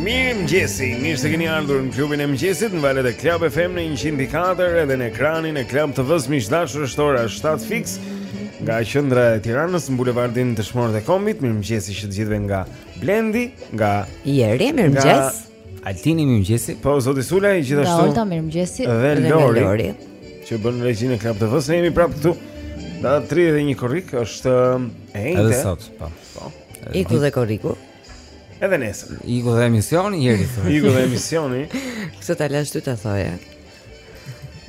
Mirë mëngjesi, mirë se keni ardhur në klubin e mëngjesit Në valët e Club FM në 104 edhe në ekranin e Club TV-s miq të dashur është ora 7 fiks Nga qendra e Tiranës në bulevardin Dëshmorët e Kombit Mirë mëngjesi që të gjithëve nga Blendi Nga Jeri, mirë mëngjes Nga Altini mirë mëngjesi. Po zoti Sulaj gjithashtu. Alta mirë mëngjesi. Dhe, dhe Lori, Lori. Që bën regjinë e Club TV-s. Ne jemi prapë këtu. Data 31 korrik është um, e enjte. Edhe sot, po. Po. Iku dhe korriku. Edhe nesër. Iku dhe emisioni Jeri. Iku dhe emisioni. Kështu ta lashë ty ta thoje.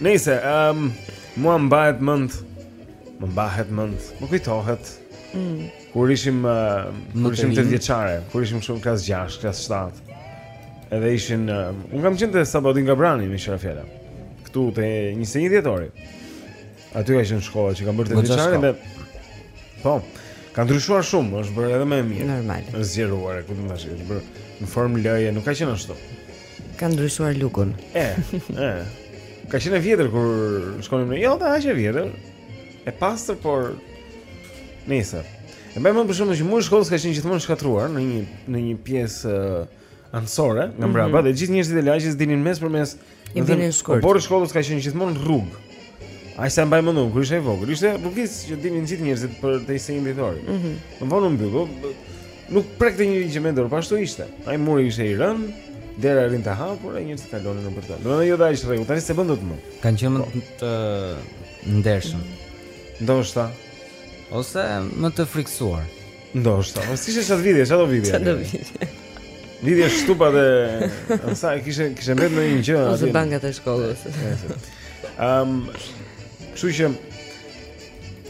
Nëse, ehm, um, mua mbahet mend. Mbahet mend. Më kujtohet. Mm. Kur ishim kur ishim tetëvjeçare, kur ishim shumë klas 6, klas 7. Edhe ishin un kam qenë te Sabaudin Gabrani me shëra fjala. Ktu te 21 dhjetori. Aty ka qenë shkolla që kam bërë tetëvjeçaren me Po. Ka ndryshuar shumë, është bërë edhe më e mirë. Normal. Është zgjeruar, ku do të thashë, është bërë në formë L-je, nuk ka qenë ashtu. Ka ndryshuar lukun. E, e. Ka qenë e vjetër kur shkonim ne Jo dhe, aq e vjetër. E pastër, por Nëse. E bëjmë për shkak të muri i shkollës ka qenë gjithmonë i shkatërruar në një në një pjesë uh, anësore nga mhm. mbrapa mm -hmm. dhe gjithë njerëzit e lagjes dilnin mes përmes i binin shkurt. Por shkollës ka qenë gjithmonë rrugë. Ai sa mbaj mend unë kur isha i vogël, ishte rrugicë që dilnin gjithë njerëzit për të 21 dhjetori. Ëh. Mm -hmm. Vonë mbyllë. Nuk prekte njeri gjë me dorë, po ashtu ishte. Ai muri ishte i rënë, dera rrinte hapur e njerëzit kalonin nëpër të. Domethënë jo dha ish rregull, tani s'e bën dot më. Kanë qenë më të ndershëm. Ndoshta. Ose më të frikësuar. Ndoshta. Po s'kishte çfarë vidhje, çfarë do vidhje? Çfarë do vidhje? Vidhje shtupat dhe sa e kishe kishe mbet në një gjë aty. Ose bankat e shkollës. Ehm. Kështu që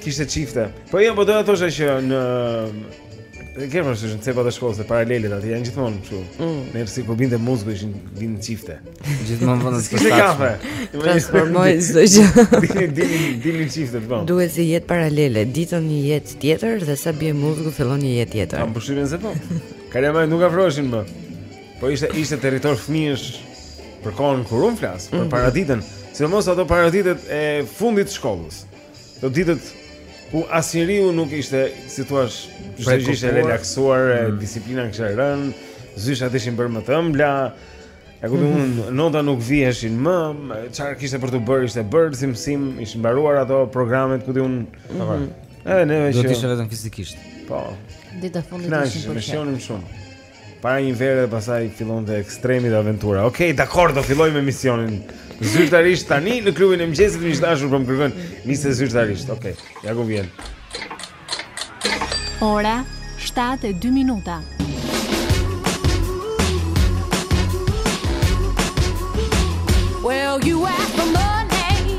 kishte çifte. Po jo, po doja të thosha që në E ke vështirë shumë cepat e shkollës e paralelit aty janë gjithmonë kështu. Mm. Nëse kur binte muzgu ishin vinin çifte. Gjithmonë vonë te shkolla. kafe. Transformoi çdo gjë. Dini dini dini çifte po. Duket si jetë paralele, ditën një jetë tjetër dhe sa bie muzgu fillon një jetë tjetër. Kam përshtypjen se po. Kalamajtë nuk afroheshin më. Po ishte ishte territor fëmijësh për kohën kur un flas, për mm. paraditën, sidomos ato paraditet e fundit të shkollës. Ato ditët ku asnjeri nuk ishte, si thua, çdo gjë ishte e relaksuar, mm. disiplina kishte rënë, zyshat ishin bërë më të ëmbla. E kuptoj mm -hmm. nota nuk viheshin më, çfarë kishte për t'u bërë ishte bërë si mësim, ishin mbaruar ato programet ku diun. Mm -hmm. Edhe ne që do të ishte vetëm fizikisht. Po. Ditët e fundit ishin për shkollën shumë. Para një vere dhe pastaj fillon dhe ekstremi dhe aventura Okej, okay, dakor, do filloj emisionin Zyrtarisht tani në klubin e mëngjesit Miq të dashur për po më kërkën Miste zyrtarisht, okej, okay, ja ku vjen Ora, 7 e 2 minuta Well, you are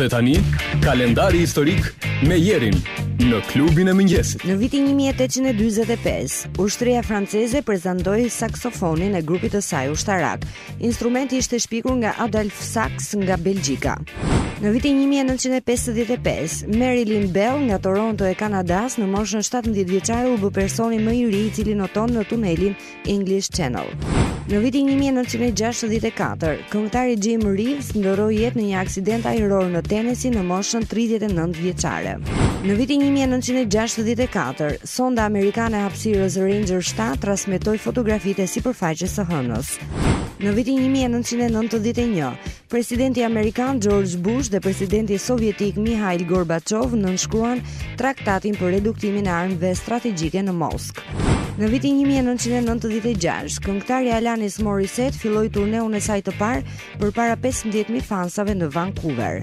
Dhe tani, kalendari historik me Jerin në klubin e mëngjesit. Në vitin 1845, ushtria franceze prezantoi saksofonin e grupit të saj ushtarak. Instrumenti ishte shpikur nga Adolf Sax nga Belgjika. Në vitin 1955, Marilyn Bell nga Toronto e Kanadas në moshën 17 vjeçare u bë personi më i ri i cili noton në tunelin English Channel. Në vitin 1964, këngëtari Jim Reeves ndërroi jetë në një aksident ajror në Tennessee në moshën 39 vjeçare. Në vitin 1964, sonda amerikane e hapësirës Ranger 7 transmetoi fotografitë e sipërfaqes së Hënës. Në vitin 1991, Presidenti amerikan George Bush dhe presidenti sovjetik Mihail Gorbachev nënshkruan traktatin për reduktimin e armëve strategjike në Moskë. Në vitin 1996, këngëtarja Alanis Morissette filloi turneun e saj të parë përpara 15000 fansave në Vancouver.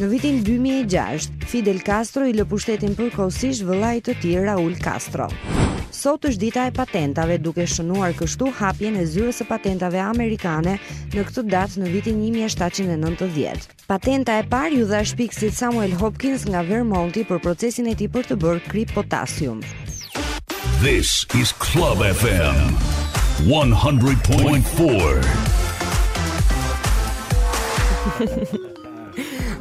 Në vitin 2006, Fidel Castro i lë pushtetin përkohësisht vëllait të tij Raul Castro. Sot është dita e patentave, duke shënuar kështu hapjen e zyrës së patentave amerikane në këtë datë në vitin 1790. Patenta e parë iu dha shpikësit Samuel Hopkins nga Vermonti për procesin e tij për të bërë kripë potasiumi. This is Club FM 100.4.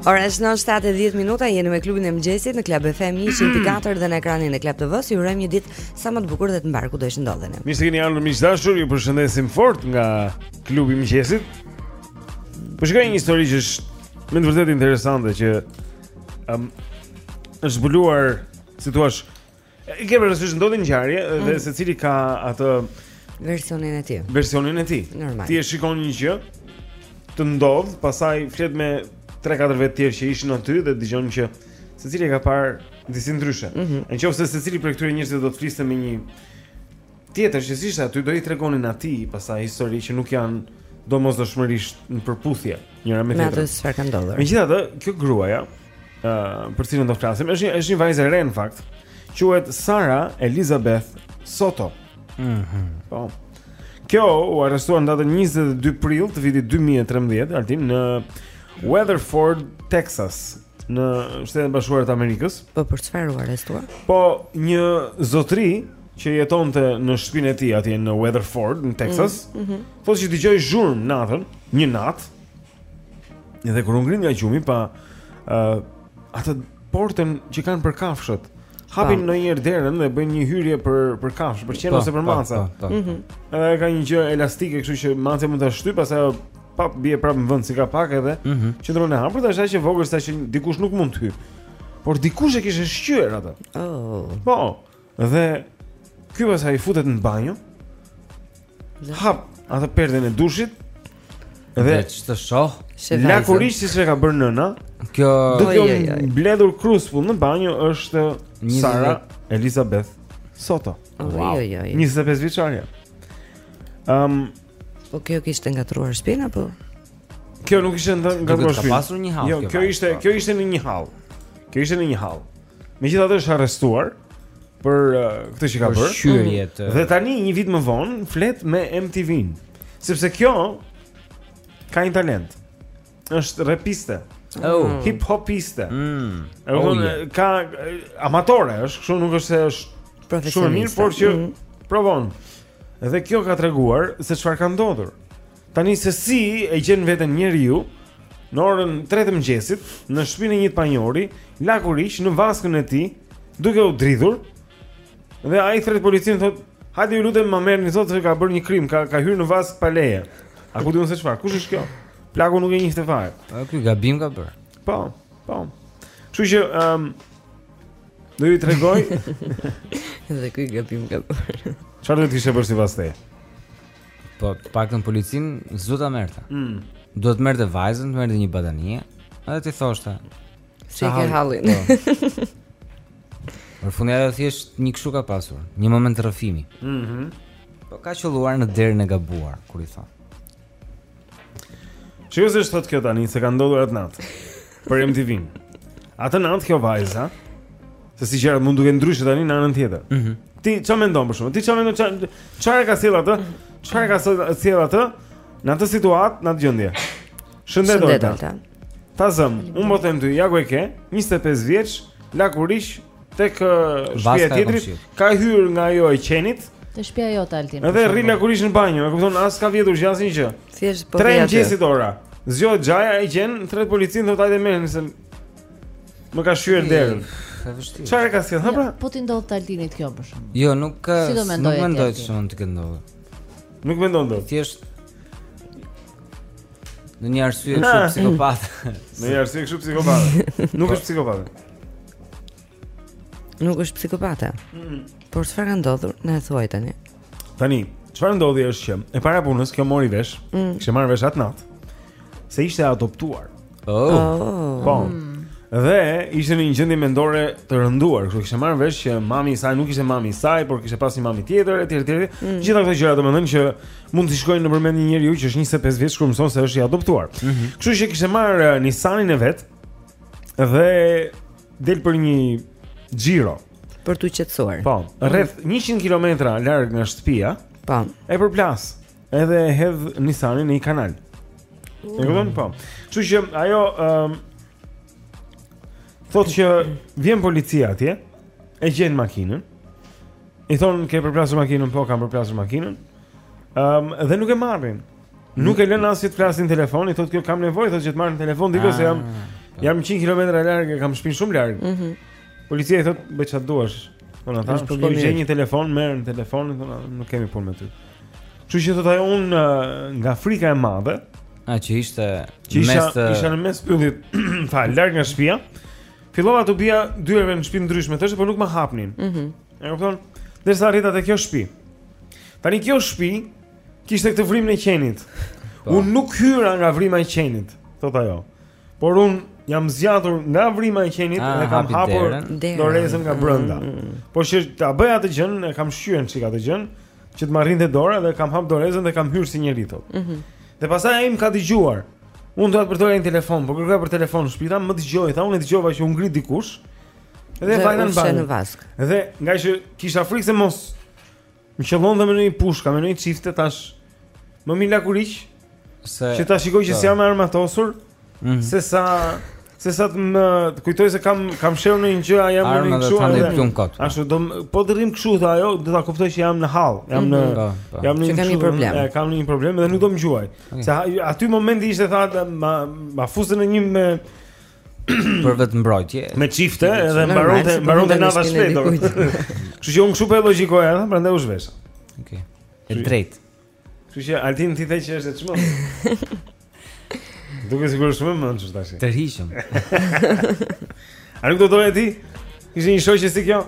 Ora shënon 7:10 minuta, jeni me klubin e mëngjesit në Club FM 100.4 dhe në ekranin e Club TV-s. Ju urojmë një ditë sa më të bukur dhe të mbarë kudo që të ndodheni. Mirë se keni ardhur miq të dashur, ju përshëndesim fort nga klubi i mëngjesit. Po shikoj një histori që është me të vërtetë interesante që um, është zbuluar, si thua, E ke parasysh ndodh një ngjarje mm. dhe secili ka atë versionin e tij. Versionin e tij. Normal. Ti e shikon një gjë të ndodh, pastaj flet me 3-4 vetë të tjerë që ishin aty dhe dëgjon që secili e ka parë disi ndryshe. Mm -hmm. Në qoftë se secili prej këtyre njerëzve do të fliste me një Tjetër që s'ishte aty do i tregonin atij pastaj histori që nuk janë domosdoshmërisht në përputhje njëra me tjetrën. Megjithatë, çfarë ka ndodhur? Megjithatë, kjo gruaja, ë, uh, për të cilën do të flasim, është një është një vajzë e re në fakt. Quhet Sara Elizabeth Soto. Mhm. Mm po. Kjo u arrestua në datën 22 prill të vitit 2013, altin në Weatherford, Texas në Shtetet e Bashkuara të Amerikës. Po për çfarë u arrestua? Po një zotri që jetonte në shtëpinë e tij atje në Weatherford, në Texas. Mm -hmm. Thotë që dëgjoi zhurmë natën, një natë. Dhe kur u ngri nga gjumi pa uh, atë portën që kanë për kafshët, hapin ndonjëherë derën dhe bëjnë një hyrje për për kafshë, për qenë ose për maca. Ëh. Mhm. Edhe ka një gjë elastike, kështu që maca mund ta shtyp, pastaj pa bie prapë në vend si kapak edhe. Mm -hmm. Qëndron e hapur, tash është e vogël sa që dikush nuk mund të hyjë. Por dikush e kishte shqyer atë. Oh. Po. Dhe ky pastaj futet në banjo. Hap atë perdhen e dushit. Dhe ç'të shohë? Lakuriq siç e ka bërë nëna. Kjo duke u mbledhur kruspull në banjo është Sara Elizabeth Soto. Wow. 25 vjeçarja. Ehm, po kjo kishte ngatërruar shtëpinë apo? Kjo nuk kishte ngatërruar shtëpinë. Ka pasur një hall. Jo, kjo ishte, kjo ishte në një hall. Kjo ishte në një hall. Megjithatë është arrestuar për uh, këtë që ka bërë. Për shqyerjet. Mm. Dhe tani një vit më vonë flet me MTV-n, sepse kjo ka një talent. Është repiste. Oh, mm. hip hopiste. Mm. Oh, yeah. ka amatore, është kështu nuk është se është shumë mirë, por që mm. provon. Dhe kjo ka treguar se çfarë ka ndodhur. Tani se si e gjen veten njeriu në orën 3 të mëngjesit në shtëpinë e një të panjohuri, lakuriq në vaskën e tij, duke u dridhur. Dhe ai thërret policinë thotë, "Hajde ju lutem ma merrni sot se ka bërë një krim, ka ka hyrë në vaskë pa leje." A ku di unë se çfarë? Kush është kjo? Plaku nuk e njihte fare. A ku gabim ka bërë? Po, po. Kështu që ëm um, do ju tregoj. Dhe ky gabim ka bërë. Çfarë do të kishe bërë sipas teje? Po, të paktën policinë s'do ta merrte. Mm. Do të merrte vajzën, të merrte një batanije, edhe t'i thoshte. Ç'e ke hallin. Po. Në fund ajo thjesht një kështu ka pasur, një moment rrëfimi. Mhm. Mm po ka qelluar në derën e gabuar, kur i thonë. Ç'është është thotë kjo tani, se ka ndodhur atë natë Për MTV-në Atë natë kjo vajza Se si gjërat mund duken ndryshe tani në anën tjetër mm -hmm. Ti ça mendon për shembull Ti ça mendon Çfarë e ka sjellë atë Çfarë e ka sjellë atë Në atë situatë Në atë gjendje Shëndet Olta Ta zëmë Unë po them ty Ja ku e ke 25 vjeç Lakuriq Tek shtëpia e tjetrit ka hyrë nga ajo e qenit. Te shtëpia jote Altin. Edhe rri lakuriq në banjë, e kupton? As ka vjedhur gjë asnjë gjë. Thjesht po vjen. Tre mëngjesit ora. Zgjohet xhaja e gjen, thërret policinë thotë hajde merreni se më ka shqyer derën. Çfarë e ka sjellë? Hë pra. Po t'i ndodhte Altinit kjo për shkak. Jo, nuk ka. Si do mendoj? Nuk mendoj se mund të ketë ndodhur. Nuk mendon dot. Thjesht Ndonjë arsye kështu psikopat. Ndonjë arsye kështu psikopat. Nuk është psikopat. Nuk është psikopate. Mm -mm. Por çfarë ka ndodhur? Na e thuaj tani. Tani, çfarë ndodhi është që e para punës kjo mori vesh, mm. kishte marrë vesh atë natë se ishte adoptuar. Oh. oh. Po. Mm. Dhe ishte në një gjendje mendore të rënduar, kështu kishte marrë vesh që mami i saj nuk ishte mami i saj, por kishte pas një mami tjetër etj etj. Mm. Gjithë ato gjëra domethënë që mund të shkojnë nëpër mend një njeriu që është 25 vjeç kur mëson se është i adoptuar. Mm -hmm. Kështu që kishte marrë eh, Nissanin e vet, Dhe del për një xhiro për t'u qetësuar. Po, rreth 100 kilometra larg nga shtëpia. Po. E përplas. Edhe e hedh Nissanin në një kanal. Mm. E kupton po. Kështu që ajo ë um, thotë që vjen policia atje, e gjen makinën. I thonë ke përplasur makinën, po kam përplasur makinën. Ëm um, dhe nuk e marrin. Nuk e lënë as të flasë në telefon, i thotë kjo kam nevojë, thotë që të marr në telefon diku se jam ah. jam 100 kilometra larg, e kam shpinë shumë larg. Mhm. Mm Policia i thotë bëj çfarë duash. Po na, tha, shko gjej një telefon, merr në telefon, thonë nuk kemi punë me ty. Kështu që thotë ajo unë nga frika e madhe, a që ishte që isha, mes të... isha në mes pyllit, tha larg nga shtëpia. Fillova t'u bija dyerve në shtëpi të ndryshme, tha, po nuk më hapnin. Mhm. Mm e kupton? Derisa arrita te kjo shtëpi. Tani kjo shtëpi Kishte këtë vrimën e qenit. Po. Unë nuk hyra nga vrima e qenit, thotë ajo. Por unë jam zgjatur nga vrima e qenit ah, dhe kam hapur dorezën nga brenda. Mm, mm, mm. Po që ta bëja atë gjën, e kam shqyer një çik atë gjën, që të arrij te dora dhe kam hap dorezën dhe kam hyrë si njeri, thotë. Mm -hmm. Dhe pastaj ai më ka dëgjuar. Unë doja të përdorja një telefon, por kërkoja për telefon në shtëpi, më dëgjoi, tha unë dëgjova që u ngrit dikush. Dhe, dhe vajta në banjë. Dhe nga që kisha frikë se mos Më qëllon dhe me ndonjë pushkë, me ndonjë çifte, thashë më mirë lakuriq se, Që ta shikojë që s'jam e armatosur mm -hmm. Se sa Se sa të më të kujtojë se kam, kam fshehur ndonjë gjë A kam ndonjë kështu Armë dhe të kot Ashtu, do, po të rri kështu, tha ajo Do ta kuptojë që jam në hall Jam në, mm -hmm. kam ndonjë kështu problem. E, kam ndonjë problem dhe nuk do më gjuajë okay. Se aty momenti ishte tha Ma, ma fuste një me për vetëmbrojtje. Me çifte edhe mbaronte mbaronte llafi shpejt. Kështu që unë kështu po e logjikoja, ëh, prandaj u zhvesha. Okej. E drejtë. Kështu që Altin ti the që është e çmendur. Duket si gjë shumë e mençur tashi. Tërhiqem. A nuk do doje ti të kishe një shoqe si kjo?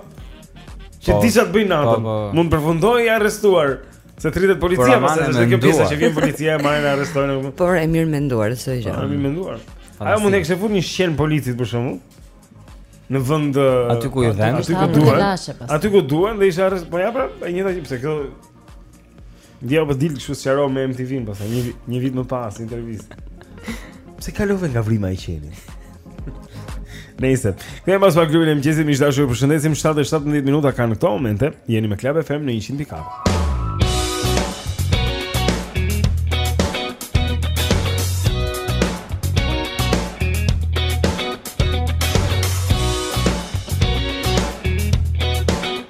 Që po, di ça të bëjë natën. Po, po. Mund të përfundoj i arrestuar. Se thirret policia, po se është kjo pjesa që vjen policia e marrin e arrestojnë. Por e mirë menduar se gjë. Po e mirë menduar. Ajo mund t'i kishte futur një shqelm policit për shembull. Në vend aty ku i dhemb, aty ku duan. Aty ku duan dhe ishte arrest, po ja pra, e njëjta që pse kjo Ndjeva për po dilte kështu që me MTV-në, po një, një vit më pas, intervistë. Pse kalove nga vrima e qenit? Nëse kthehemi pas pak klubin e mëngjesit, miq të dashur, ju përshëndesim 7:17 minuta kanë në këto momente. Jeni me Club FM në 100.4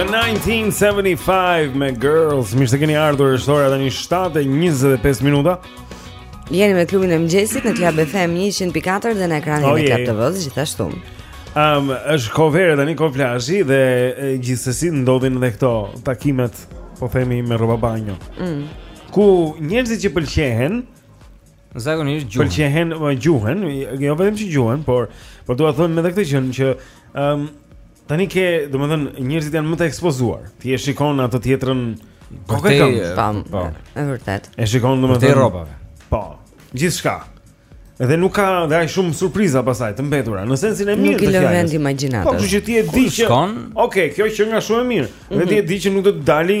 The 1975 me Girls Mirë se keni ardhur është ora tani 7.25 minuta Jeni me klubin e mëngjesit në Club FM 100.4 dhe në ekranin e Club TV-së gjithashtu um, është kohë vere tani kohë plazhi dhe gjithsesi ndodhin dhe këto takimet po themi me rroba banjo mm. Ku njerëzit që pëlqehen Zakonisht gjuhen. Pëlqehen, gjuhen, jo vetëm që gjuhen, por por dua të them edhe këtë gjë që ëm um, tani ke, domethënë, njerëzit janë më të ekspozuar. Ti e shikon atë tjetrën kokë e këmbë. Po. E vërtetë. E shikon domethënë. Te rrobave. Po. Gjithçka. Edhe nuk ka dhe aq shumë surpriza pastaj të mbetura, në sensin e mirë të fjalës. Nuk i lë vend imagjinatës. Po, kështu që ti e di që. Okej, okay, kjo qenka shumë e mirë. Mm -hmm. Dhe ti e di që nuk do të dali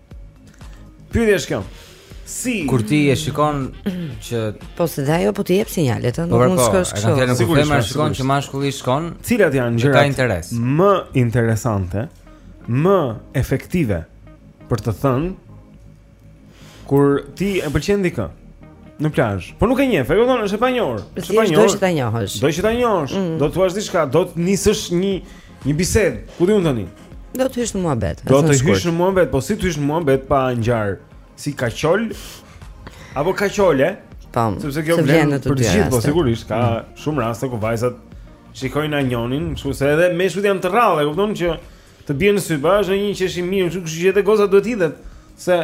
Pyetja është kjo. Si, kur ti e shikon që po, se edhe ajo po të jep sinjalet, ëh, po, nuk mund të po, shkosh kështu. Sigurisht, kur e shikon që mashkulli shkon, cilat janë gjërat ka interes. Më interesante, më efektive për të thënë kur ti e pëlqen dikë në plazh. Po nuk e njeh, e kupton, është e panjohur. Është e panjohur. Do që ta njohësh. Do që ta njohësh. Mm. Do të thuash diçka, do të nisësh një Një bisedë, ku di unë tani? Do të hysh në muhabet. Do të hysh në muhabet, po si të hysh në muhabet pa ngjar si kaqol apo kaqole? Po. Sepse kjo vlen për të gjithë, po sigurisht ka mm. shumë raste ku vajzat shikojnë ndonjërin, kështu se edhe meshkujt janë të rrallë, e kupton që të bien në sy, po është një që është i mirë, kështu që edhe goca duhet të hidhet se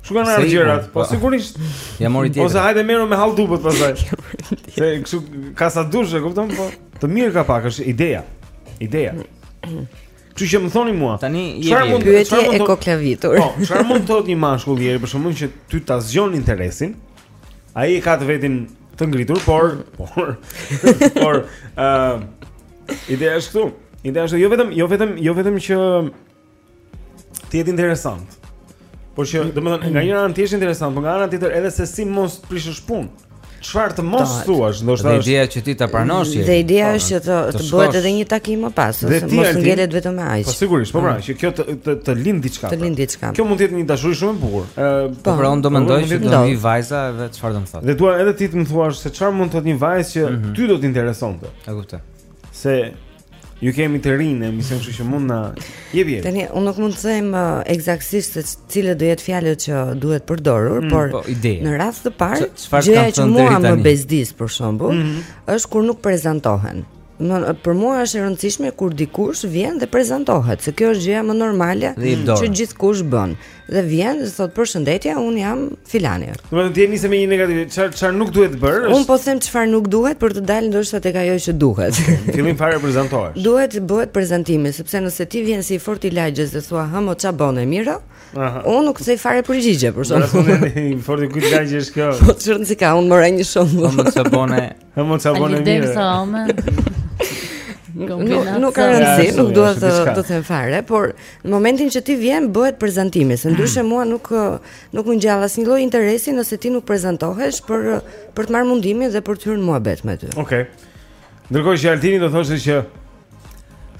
Shko me marrë gjërat? Po, po sigurisht. Ia mori tjetra. Ose hajde merru me halldupët pastaj. Se kështu ka sa të duash, e kupton? Po, të mirë ka pak, është ideja. Ideja. Kështu që më thoni mua. Tani je çfarë mund të thotë e koklavitur. Po, çfarë mund të thotë një mashkull për shembull që ty ta zgjon interesin? Ai e ka të vetin të ngritur, por por por ë uh, ideja është këtu. Ideja është jo vetëm jo vetëm jo vetëm që Të jetë interesant Por që, domethënë, nga njëra anë të jesh interesant Por nga ana tjetër edhe se si mos të prishësh punë Çfarë të mos thuash, ndoshta është. Dhe ideja që ti ta pranosh ti. Dhe ideja po, është që të të bëhet edhe një takim më pas, ose mos të ngelet vetëm me aq. Po sigurisht, po pra, mm. që kjo të të, të lind diçka. Të lind diçka. Kjo mund të jetë një dashuri shumë e bukur. Ë, po, po pra unë do mendoj që do vijë vajza edhe çfarë do të thotë. Dhe dua edhe ti të më thuash se çfarë mund të thotë një vajzë që mhm. ty do të interesonte. E kuptoj. Se Ju kemi të rinë në emision, kështu që mund na japë jetë. Tani unë nuk mund të them uh, eksaktësisht se cilat do jenë fjalët që duhet përdorur, mm, por po, në radhë të parë, gjëja që mua më bezdis për shembull, mm -hmm. është kur nuk prezantohen. Më, për mua është e rëndësishme kur dikush vjen dhe prezantohet, se kjo është gjëja më normale që gjithkush bën. dhe vjen dhe thot përshëndetje, un jam filani. Ti e nise me një negativ, çfarë çfarë nuk duhet bërë? Është... Un po them çfarë nuk duhet për të dalë ndoshta tek ajo që duhet. Fillim fare prezantohesh. Duhet të bëhet prezantimi, sepse nëse ti vjen si i fort i lagjes dhe thua hë mo ça bën e mira, un nuk kthej fare përgjigje për shembull. Domethënë i fort i kujt lagje është kjo? Po ç'rëndësi ka, un mora një shembull. Po ça bën Hë mo ça bën e mira. Nuk ka rëndësi, nuk dua të them fare, por në momentin që ti vjen bëhet prezantimi, se ndryshe mua nuk nuk më ngjall asnjë lloj interesi nëse ti nuk prezantohesh për për të marrë mundimin dhe për të hyrë në muhabet me ty. Okej. Ndërkohë që Altini do thoshte që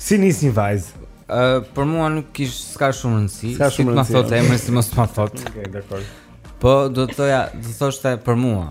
si nis një vajzë. Ë për mua nuk kish s'ka shumë rëndësi, si të më thotë emrin si mos të më thotë. Okej, dakor. Po do të thoja, do thoshte për mua.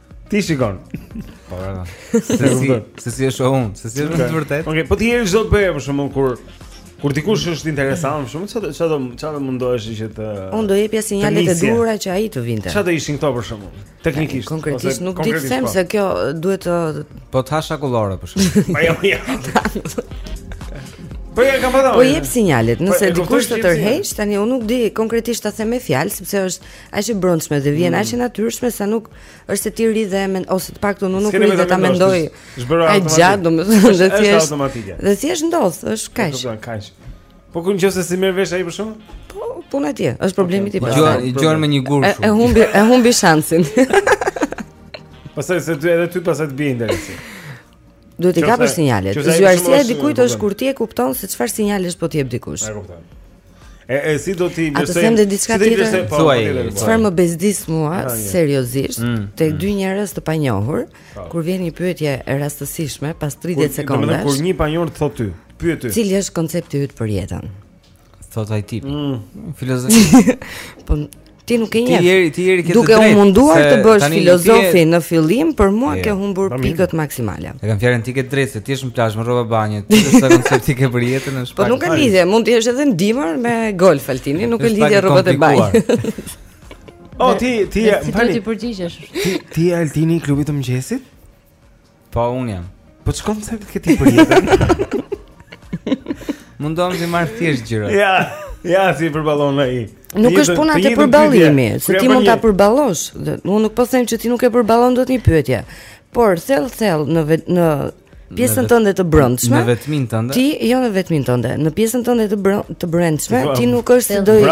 Ti shikon. Po vërtet. Se si, se si e shoh unë, se si është në të vërtetë. Okej, po ti vetë ç'do të bëje për shembull kur Kur dikush është interesant, shumë çfarë çfarë do çfarë mundohesh që të Unë do jepja sinjalet e duhura që ai të vinte. Çfarë do ishin këto për shembull? Teknikisht. Konkretisht nuk di të them po. se kjo duhet të Po të hash akullore për shembull. Po jo, jo. Po ja kam thënë. Po jep sinjalet, po, nëse dikush të tërheq, tani unë nuk di konkretisht ta them me fjalë sepse është aq e brendshme dhe vjen mm. aq e natyrshme sa nuk është se ti rri dhe men, ose të paktën unë nuk rri dhe ta mendoj. Ai gjatë domethënë dhe thjesht është automatike. Dhe thjesht ndodh, është kaq. Është kaq. Po kur nëse s'i merr vesh ai për shembull? Po, puna e tij, është problemi i tij. Po i gjuan me një gur shumë. E humbi, e humbi shansin. Pastaj se ty edhe ty pastaj të bie interesi. Duhet t'i kapësh sinjalet. Zgjuarësia e dikujt është kur ti e kupton se çfarë sinjalesh po të jep dikush. E kupton. E, e si do t'i besoj? Ta them dhe diçka tjetër. Po, çfarë më bezdis mua seriozisht mm, tek mm. dy njerëz të panjohur, po. kur vjen një pyetje e rastësishme pas 30 sekondash. Domethënë kur një panjohur thot ty, pyet ty. Cili është koncepti yt për jetën? Thot ai tipi. Mm. Filozofi. po ti nuk e njeh. Ti jeri, ti jeri ke duke u munduar të bësh filozofi në fillim, për mua yeah. ke humbur pra. pikët maksimale. E kam fjalën ti ke drejtë se ti je në plazh me rroba banje, ti ça koncept ti ke për jetën në shpak. Po nuk ka lidhje, mund të jesh edhe në dimër me golf Altin, nuk ka lidhje rrobat e banjës. O ti ti e fali. Ti përgjigjesh. Ti je Altini i klubit të mëngjesit? Po un jam. Po çfarë koncepti ke ti për jetën? Mundohem t'i marr thjesht gjërat. Ja, ja s'i përballon ai. Nuk është puna te përballimi, se ti mund ta përballosh. Unë nuk po them që ti nuk e përballon dot një pyetje. Por thell thell në në pjesën tënde të brendshme. Në vetminë tënde. Ti jo në vetminë tënde, në pjesën tënde të të brendshme, ti nuk është se do i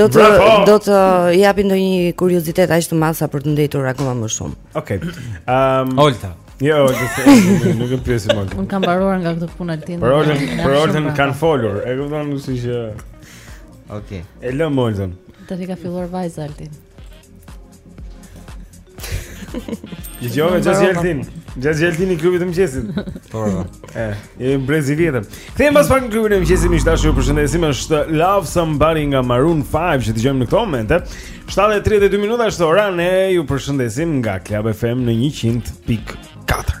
do të do të japin ndonjë kuriozitet aq të madh sa për të ndenjur akoma më shumë. Okej. Okay. Ehm, um, Olta. Jo, nuk e pyesim më. Unë kam mbaruar nga këtë punë Altin. Për Oltën, për Oltën kanë folur. E kupton si që Okej. E lëmë Oltën. Tani ka filluar vajza Altin. Ju jove jas jeltin. Jas jeltin i klubit të mëngjesit. Po. E, e brezi vjetër. Kthehemi pas pak në klubin e mëngjesit, miq të dashur, ju përshëndesim. Është Love Somebody nga Maroon 5 që dëgjojmë në këtë moment. 7:32 minuta është ora, ne ju përshëndesim nga Club FM në 100.4.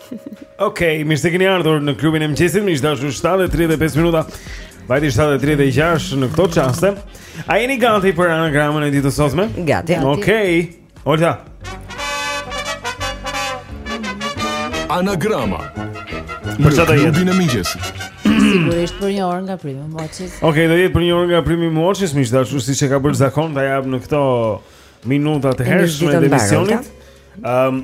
Okej, okay, mirë se keni ardhur në klubin e mëngjesit, miq të dashur 7:35 minuta. Vajti 7:36 në këto çaste. A jeni gati për anagramën e ditës së sotme? Gati. Okej. Okay. Olta. Anagrama. Për çfarë do jetë? Klubin e mëngjesit. Sigurisht për një orë nga primi Moçis. Okej, okay, do jetë për një orë nga primi Moçis, miq të dashur, siç e ka bërë zakon ta japë në këto minuta të hershme të emisionit. Ëm, um,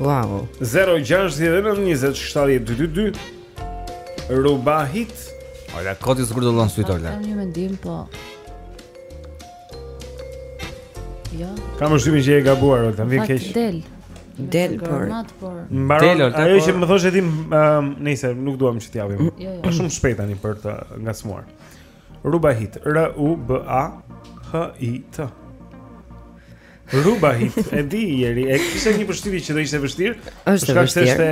Wow. 069207222 Rubahit. Olta kot i zgurdullon sytë Olta. Kam një mendim po. Jo. Kam shumë që e gabuar Olta, vjen keq. Del. Del por. Mbaron. Ajo që më thoshe ti, nëse nuk duam që ta japim. Jo, jo. Është shumë shpejt tani për të ngacmuar. Rubahit, R U B A H I T. Rubahit, e di Jeri, e kisha një përshtypje që do ishte vështirë. Është vështirë. Është është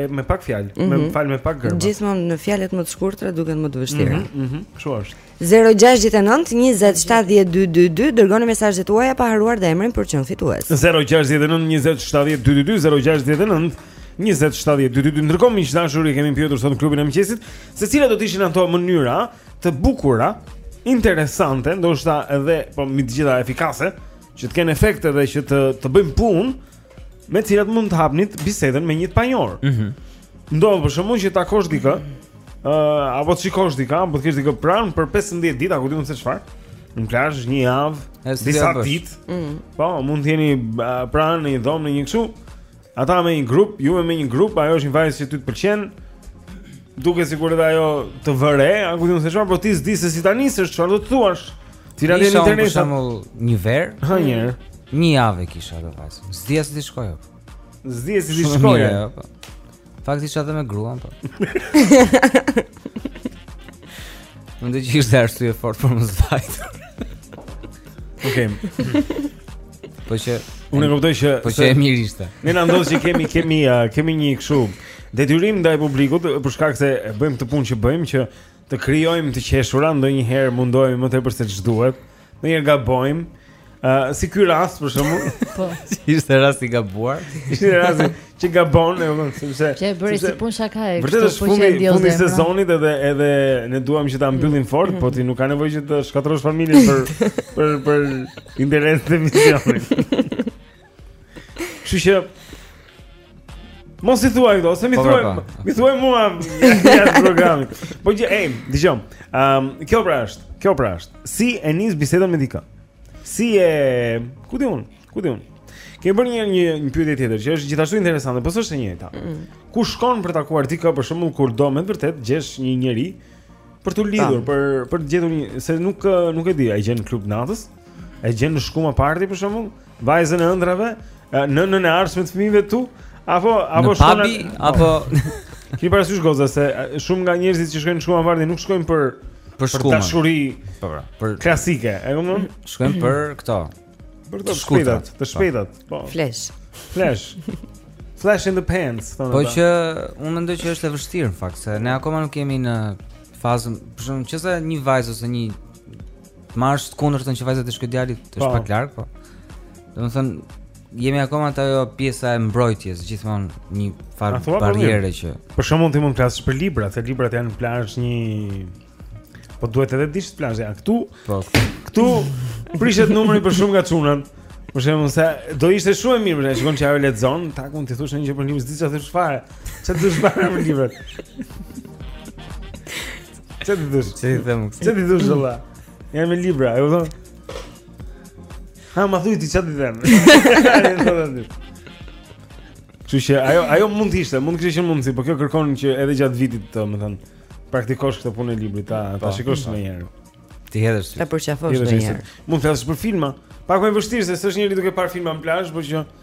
e, me pak fjalë, mm -hmm. mhm. Më fal, me pak gërma. Gjithmonë fjalët më të shkurtra duken më të vështira. Mhm, mm mm kështu është. 069 2070222 dërgoni mesazhet tuaja pa harruar dhe emrin për të qenë fitues. 069 2070222 069 2070222 ndërkohë miq të dashur ju kemi pyetur sot në klubin e mëngjesit se cilat do të ishin ato mënyra të bukura, interesante, ndoshta edhe po mbi të gjitha efikase, që të kenë efekt edhe që të të bëjnë punë, me të cilat mund të hapnit bisedën me një të panjohur. Mhm. Mm Ndodh për shembull që takosh dikë, ë uh, apo të shikosh dikë, apo të kesh dikë pranë për 15 ditë, apo ku di unë se çfarë. Në plazh një javë, disa ditë. Mm. Po, mund të jeni pranë në një dhomë në një kështu. Ata me një grup, ju me një grup, ajo është një vajzë që ty të pëlqen. Duket sikur edhe ajo të vë re, a ku di unë se çfarë, por ti s'di se si ta nisësh, çfarë do të thuash. Ti ra në internet. Për shembull, një verë, ha një herë. Një javë kisha atë vajzë. S'dija si t'i shkoj. S'dija si t'i shkoj. Po. Fakti është dhe me gruan po. Mendoj që ishte arsye e fortë për mos vajtur. Okej. Po që unë kuptoj që po që e mirë ishte. Ne na ndodh që kemi kemi uh, kemi një kështu detyrim ndaj publikut për shkak se e bëjmë këtë punë që bëjmë që të krijojmë të qeshura ndonjëherë mundohemi më tepër se ç'duhet. Ndonjëherë gabojmë. Uh, si ky rast për shembull. Po. Ishte rast i gabuar. Ishte rast që gabon, e kupton, sepse Që e bëri si punë shakaje kështu po që ndjeu. Vërtet është fundi i sezonit edhe edhe ne duam që ta mm. mbyllim fort, po ti nuk ka nevojë që të shkatërrosh familjen për për për interesin e emisionit. Kështu që Mos i thuaj këto, ose m'i po, thuaj, po, po. m'i thuaj mua jashtë programit. Po që, ej, dëgjo, um, kjo pra është, kjo pra është, si e nis bisedën me dikë? Si e... Ku di unë? Ku di unë? Kemi bërë një një një pyetje tjetër që është gjithashtu interesante, po s'është e njëjta. Mm. Ku shkon për të takuar dikë për shembull kur do me vërtet të gjesh një njeri për t'u lidhur, për për të gjetur një se nuk nuk e di, a e gjen në klub natës. E gjen në shkuma parti për shembull, vajzën e ëndrrave, nënën e ardhshme të fëmijëve të tu, apo apo shkon në pub. apo Ki parasysh gocë se shumë nga njerëzit që shkojnë në shkuma parti nuk shkojnë për për shkumën. Për dashuri. Po, pra, për klasike, e kupton? Shkojnë për këto. Për të shpejtat, të shpejtat, po. Flash. Flash. Flash in the pants, thonë. Po që unë mendoj që është e vështirë në fakt se ne akoma nuk jemi në fazën, për shembull, që kur një vajzë ose një Të marrësh të kundërtën që vajza të shkojë te djali është po. pak larg, po. Domethënë jemi akoma te ajo pjesa e mbrojtjes, gjithmonë një farë po, barriere që. Për shembull ti mund të flasësh për libra, se librat janë në plazh një Po duhet edhe të dish të flasësh ja këtu. Po. Këtu prishet muhabeti për shumë nga çunat. Për shembull se do ishte shumë e mirë, e shikon që ajo lexon, tak t'i thuash një gjë për librin, s'di çfarë t'i thuash fare. Çfarë do t'i thuash fare për librat? Ça t'i thush? Ça t'i them? Ça t'i thush valla? Ja me libra, e kupton? Ha ma thuaj ti ça t'i them. Kështu që ajo ajo mund të ishte, mund të kishte qenë mundësi, por kjo kërkon që edhe gjatë vitit, domethënë, ta praktikosh këtë punë libri ta ta po, shikosh po. ndonjëherë. T'i hedhësh. Ta përqafosh ndonjëherë. Mund të flasësh për filma. Pak më vështirë se s'është njeri duke parë filma në plazh, por që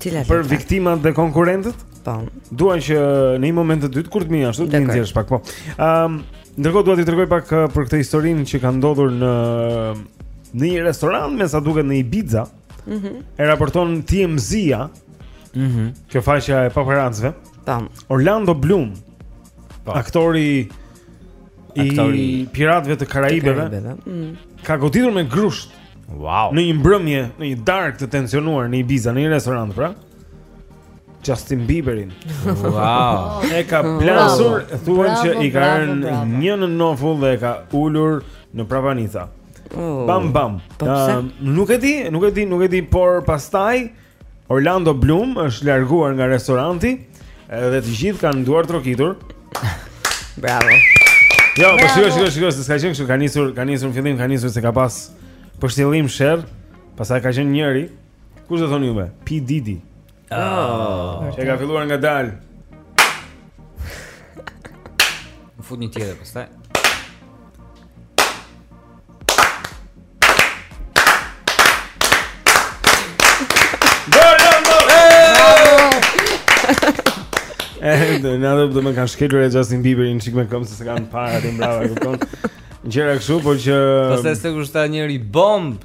Cila Për viktimat dhe konkurrentët? Po. Dua që në një moment të dytë kur të mirë ashtu të nxjerrësh pak po. Ëm, um, ndërkohë dua t'ju tregoj pak uh, për këtë historinë që ka ndodhur në në një restorant me sa duket në Ibiza. Mhm. Mm e raporton TMZ-a. Mhm. Mm kjo faqja e paparazzve. Tam. Orlando Bloom. Po. Aktori i aktori i Piratëve të Karaibeve. Të Karaibeve. Mm. Ka goditur me grusht. Wow. Në një mbrëmje, në një darkë të tensionuar në Ibiza, në një restorant, pra. Justin Bieberin. Wow. E ka plasur, thuan që i ka rënë një në nofull dhe e ka ulur në prapanicë. Oh. Bam bam. Po nuk e di, nuk e di, nuk e di, por pastaj Orlando Bloom është larguar nga restoranti dhe të gjithë kanë duartrokitur. Bravo. Jo, po shiko, shiko, shiko, s'ka qenë kështu, ka nisur, ka nisur në fillim, ka nisur se ka pas pështjellim sherr, pastaj ka qenë njëri. Kush do thoni juve? P. Diddy. Oh. Që ka filluar ngadalë. Më fut një tjetër pastaj. Në në do ta kenë shkelur e Justin Bieber një çik me këmbë se s'e kanë parë atë brava kupton. Gjëra kështu, por që Pastaj se kushta njëri bomb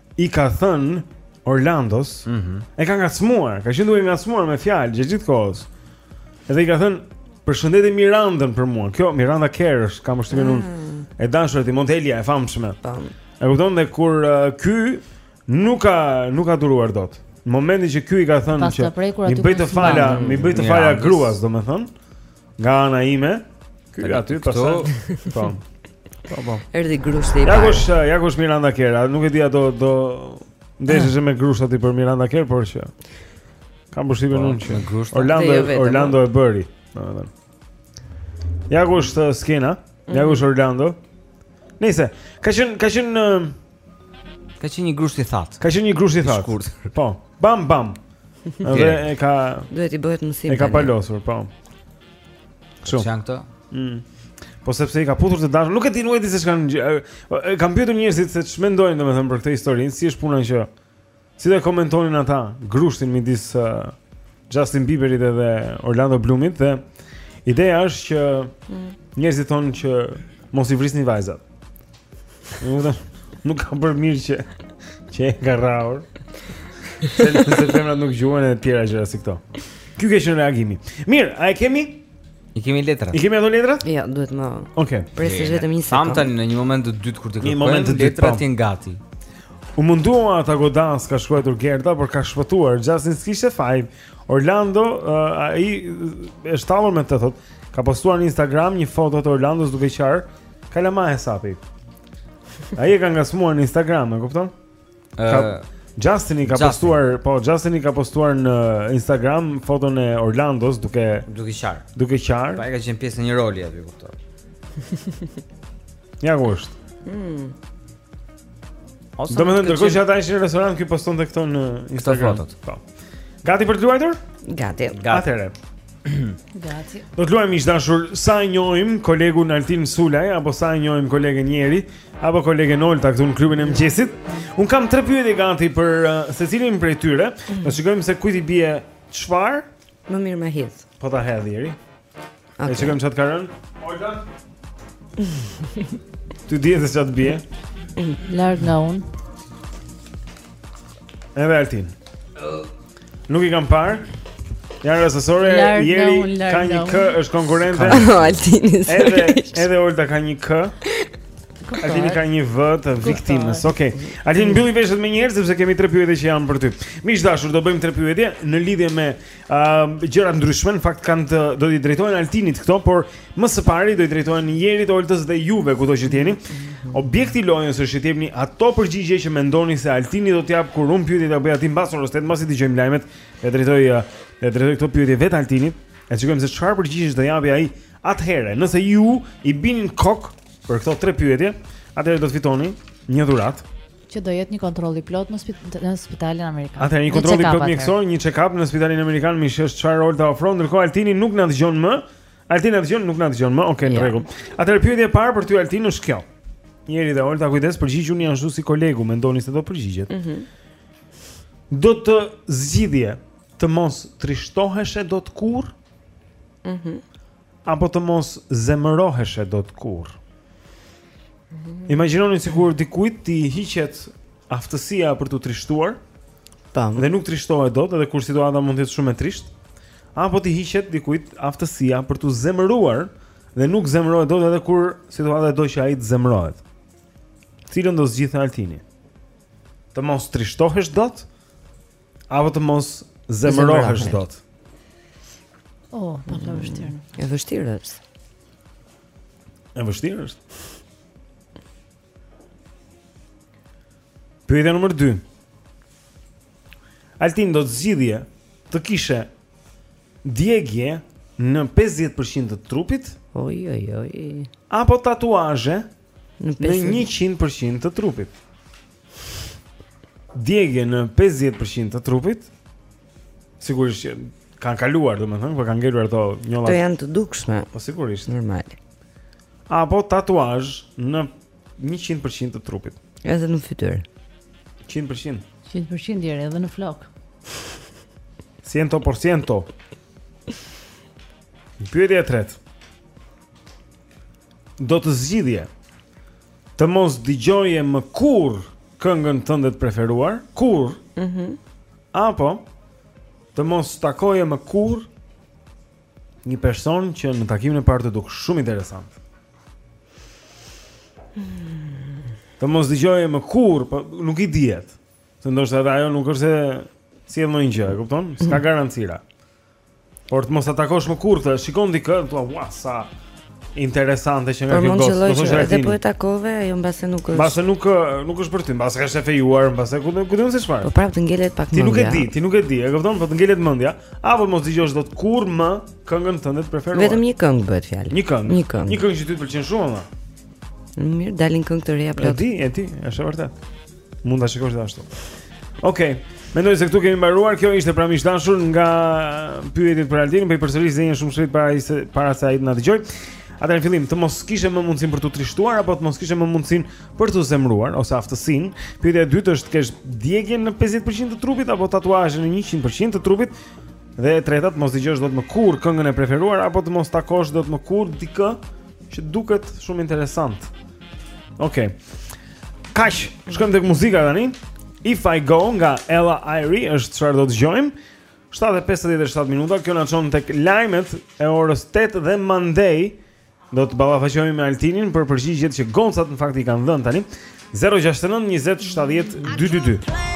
i ka thënë Orlandos, mm -hmm. e ka ngacmuar, ka qenë duke ngacmuar me fjalë gjatë gjithë kohës. Edhe i ka thënë, "Përshëndete Mirandën për mua." Kjo Miranda Kerr është, kam përshtypjen mm. unë. E dashura e tij modelja e famshme. Po. E kupton dhe kur uh, ky nuk ka nuk ka duruar dot. Në momentin që ky i ka thënë që i bëj të fala, i bëj të fala gruas, domethënë, Nga ana ime, ky aty pastaj. Po. Po, po. Erdhi grushti i parë. Ja ku është, ja ku është Miranda Kerr, nuk e di a do ndesheshe ah. me grusht aty për Miranda Kerr, por që kam përshtypjen po, unë që grusht. Orlando, jo Orlando e bëri, domethënë. Ja ku është uh, skena, ja mhm. ku është Orlando. Nice, ka qenë ka qenë uh, ka qenë një grusht i thatë. Ka qenë një grusht i thatë. Po. Bam bam. Dhe e ka duhet t'i bëhet mësim. E ka palosur, po. Çu. Ç'janë këto? Mm. Po sepse i ka puthur të dashurën, nuk e di, thuaj ti se çka. Kanë pyetur njerëzit se ç'mendojnë domethënë për këtë historinë, si është puna që si do e komentonin ata grushtin midis uh, Justin Bieberit edhe Orlando Bloomit dhe ideja është që mm. njerëzit thonë që mos i vrisni vajzat. Nuk nuk ka bërë mirë që që e ka rrahur. Se femrat nuk gjuhen e tjera gjëra si këto. Ky ka qenë reagimi. Mirë, a e kemi? I kemi letrat. I kemi ato letrat? Jo, duhet më. Okej. Okay. Prisni vetëm një sekondë. Kam tani në një moment të dytë kur të kërkoj. Një moment të dytë letrat po. janë gati. U mundua ta godasë ka shkruar Gerta, por ka shpëtuar. Justin kishte fajin. Orlando, uh, ai uh, është tallur me të, thotë, ka postuar në Instagram një foto të Orlandos duke qarë kalama e sapi. Ai e ka ngacmuar në Instagram, e kupton? Ka Justin i ka Justin. postuar, po Justin i ka postuar në Instagram foton e Orlandos duke duke qarë. Duke qarë. Pa e ka qenë pjesë e një roli aty kuptoj. ja ku është. Mm. Ose Domethënë ndërkohë që ata ishin në restorant ky postonte këto në Instagram. Këto fotot. Po. Gati për të luajtur? Gati. Gati. Atëherë. Gati. Do të luajmë miq të dashur sa e njohim kolegun Altin Sulaj apo sa e njohim kolegen Jeri, Apo kolegen Olta këtu në klubin e mëngjesit Unë kam tre pyetje gati për uh, secilin prej tyre mm. Ne shikojmë se kujt i bie çfarë Më mirë më hidh Po ta hedhë Jeri okay. E shikojmë ça të ka rënë Olta Ty s'di se ça të bie Larg nga unë Edhe Altin. Nuk i kam parë. Janë rastësore, Jeri ka një k, është konkurrente. Altini. Edhe edhe Olta ka një k. Altini ka një v të viktimës. Okej. Okay. Altini mbylli veshët menjëherë sepse kemi tre pyetje që janë për ty. Miq të dashur, do bëjmë tre pyetje në lidhje me Ëm uh, gjëra të ndryshme në fakt kanë të do t'i drejtohen Altinit këto, por më së pari do i drejtohen Jerit, Oltës dhe juve kudo që jeni. Objekti i lojës është të jepni ato përgjigje që mendoni se Altini do t'japë kur unë pyetjet po ia bëj atij mbas orës 8 mbasi dëgjojmë lajmet e drejtoj e drejtoj këto pyetje vet Altinit. E shikojmë se çfarë përgjigjesh do japi ai atëherë. Nëse ju i bini në kokë për këto tre pyetje, atëherë do të fitoni një dhuratë. që do jetë një kontroll i plotë në spitalin në spitalin amerikan. Atëherë një kontroll i plotë mjekësor, një check-up në spitalin amerikan, më shësh çfarë rol ta ofron, ndërkohë Altini nuk na dëgjon më. Altini na dëgjon, nuk na dëgjon më. Okej, në rregull. Atëherë pyetja e parë për ty Altin është kjo. Jeri dhe Olta kujdes, përgjigjuni ashtu si kolegu, mendoni se do përgjigjet. Mhm. Mm do të zgjidhje të mos trishtoheshe dot kurrë? Mhm. Mm Apo të mos zemëroheshe dot kurrë mhm. Imagjinoni sikur dikujt t'i hiqet aftësia për t'u trishtuar Tam. Dhe nuk trishtohet dot edhe kur situata mund të jetë shumë e trishtë Apo t'i hiqet dikujt aftësia për t'u zemëruar Dhe nuk zemërohet dot edhe kur situata e do që ai të zemërohet Cilën do zgjidhte Altini Të mos trishtohesh dot Apo të mos zemërohesh dot. Oh, po kaq vështirë. Mm, e vështirë është. E vështirë është. Pyetja numër 2. Altin do të zgjidhje të kishe djegje në 50% të trupit? Oj oj oj. Apo tatuazhe në 100% të trupit? djegje në 50% të trupit. Sigurisht që kanë kaluar, domethënë, po kanë ngelur ato njolla. Do jenë të dukshme. Po sigurisht, normal. Apo tatuazh në 100% të trupit. Edhe në fytyrë. 100%. 100% deri edhe në flok. 100%. Pyetja e tretë. Do të zgjidhje të mos dëgjoje më kurrë këngën tënde të preferuar, kurrë. Mhm. Mm apo të mos takoje më kurrë një person që në takimin e parë të duk shumë interesant. Mm. Të mos dëgjoje më kurrë, po nuk i dihet. Se ndoshta edhe ajo nuk është se sjell ndonjë gjë, e kupton? S'ka mhm. garancira. Por të mos ta takosh më kurrë këtë, shikon dikë, thua, "Ua, sa interesante qenka kjo gocë." Do thosh edhe po e takove, ajo mbase nuk është. Mbase nuk nuk është për ty, mbase është e fejuar, mbase ku do ku do të mësesh çfarë. Po prapë të ngelet pak mendja. Ti nuk e di, ti nuk e di, e kupton, po të ngelet mendja, apo mos dëgjosh dot kurrë më këngën tënde të preferuar. Vetëm një këngë bëhet fjalë. Një këngë. Një këngë. Një këngë që ty të pëlqen shumë. Mirë, dalin këngë të reja plot. E di, e di, është e vërtetë. Mund ta shikosh edhe ashtu. Okej. Okay. Mendoj se këtu kemi mbaruar. Kjo ishte pra miq të dashur nga pyetjet për Altin, po i përsëris dhe një herë shumë shpejt para se para se ai të na dëgjojë. Atëherë në fillim, të mos kishe më mundësinë për t'u trishtuar apo të mos kishe më mundësinë për t'u zemëruar ose aftësinë. Pyetja e dytë është të kesh djegie në 50% të trupit apo tatuazhe në 100% të trupit. Dhe e treta, të mos dëgjosh dot më kurrë këngën e preferuar apo të mos takosh dot më kurrë dikë që duket shumë interesant. Okej. Okay. Kaq, shkojmë tek muzika tani. If I Go nga Ella Eyre është çfarë do të dëgjojmë. 7:57 minuta, kjo na çon tek lajmet e orës 8 dhe mandej do të ballafaqohemi me Altinin për përgjigjet që gocat në fakt i kanë dhënë tani. 069 20 70 222.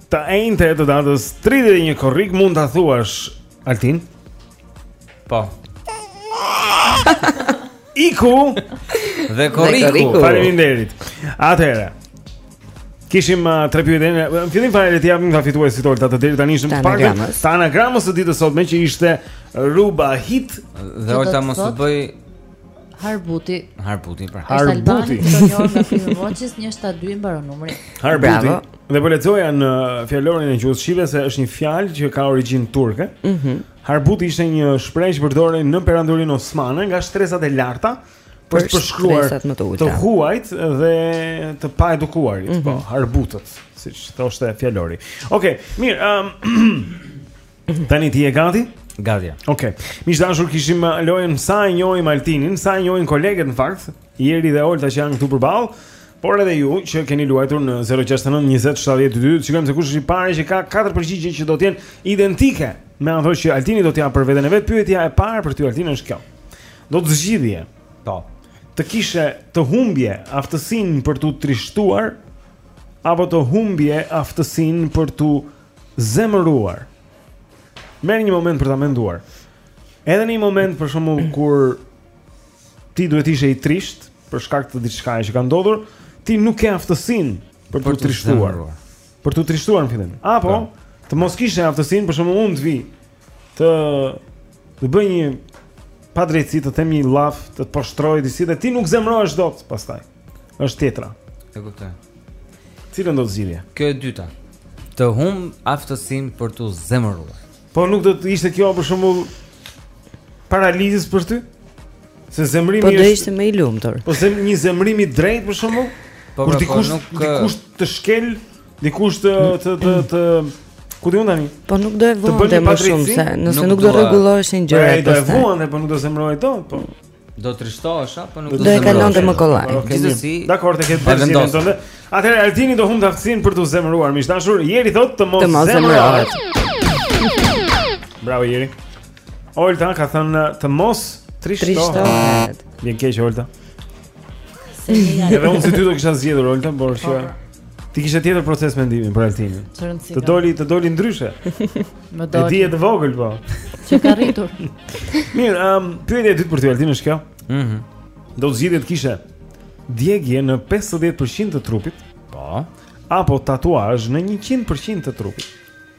Të enjte të datës 31 korrik mund ta thuash Altin? Po. Iku dhe korriku. Faleminderit. Atëherë. Kishim uh, tre pyetje. Në fillim fare t'i japim nga fituesit Olta të deri tani ishim të parë. Të anagramës së ditës sotme që ishte Ruba Hit dhe Olta mos u bëj Harbuti. Harbuti pra. Harbuti. Muçis 172 mbaron numri. Harbuti. Dhe po lexoja në fjalorin e gjuhës shqipe se është një fjalë që ka origjinë turke. Mhm. Mm Harbuti ishte një shprehje që përdorej në perandorinë osmane nga shtresat e larta për të përshkruar të, të huajt dhe të paedukuarit, mm -hmm. po, harbutët, siç thoshte fjalori. Okej, okay, mirë, ëm um, Tani ti je gati? Gati. Okej. Okay. Miq të dashur kishim uh, lojën sa e njohim Altinin, sa e njohin kolegët në fakt, Jeri dhe Olta që janë këtu përballë, por edhe ju që keni luajtur në 069 20 70 222, shikojmë se kush është i pari që ka katër përgjigje që do të jenë identike me ato që Altini do t'i japë për veten e vet. Pyetja e parë për ty Altin është kjo. Do të zgjidhje. Po. Të kishe të humbje aftësinë për t'u trishtuar apo të humbje aftësinë për tu Zemëruar. Merr një moment për ta menduar. Edhe në një moment për shembull kur ti duhet të ishe i trisht për shkak të diçkaje që ka ndodhur, ti nuk ke aftësinë për, për t'u trishtuar. Për t'u trishtuar në fillim. Apo po. të mos kishe aftësinë, për shembull unë të vij të të bëj një padrejtësi të them një llaf, të të poshtroj disi dhe ti nuk zemrohesh dot pastaj. Është tjetra. E kuptoj. Cilën do të zgjidhje? Kjo e dyta. Të humb aftësinë për t'u zemëruar. Po nuk do të ishte kjo për shembull paralizë për ty? Se zemrimi është Po do isha më i lumtur. Po zem një zemrim i drejtë për shembull? Po, po, po dikush nuk dikush të shkel, dikush të të të, të Ku di unë tani? Po nuk do e vuaje më shumë se, nëse nuk, nuk do rregulloheshin gjërat. Po do e vuaje, po nuk do zemroheshe dot, po. Do trishtohesha, po nuk do të zemërohesha. Do e kaloja dhe më kollaj. Po, okay, Gjithsesi, dakor, të ketë bërë zemën tonë. Atëherë Altini do humbë aftësinë për t'u zemëruar, miq të dashur. Jeri thotë të mos zemërohet. Bravo Jeri. Olta ka thënë të mos trishtohet. Më vjen keq Olta. Edhe unë si ty do kisha zgjedhur Olta, por që Ti kishe tjetër proces mendimi për Altinin. Të doli, të doli ndryshe. Më doli. E dije të vogël po. Qenka rritur. Mirë, um, pyetja e dytë për ty Altin është kjo. Mhm. Mm Do të zgjidhje të kishe djegie në 50% të trupit, po, apo tatuazh në 100% të trupit.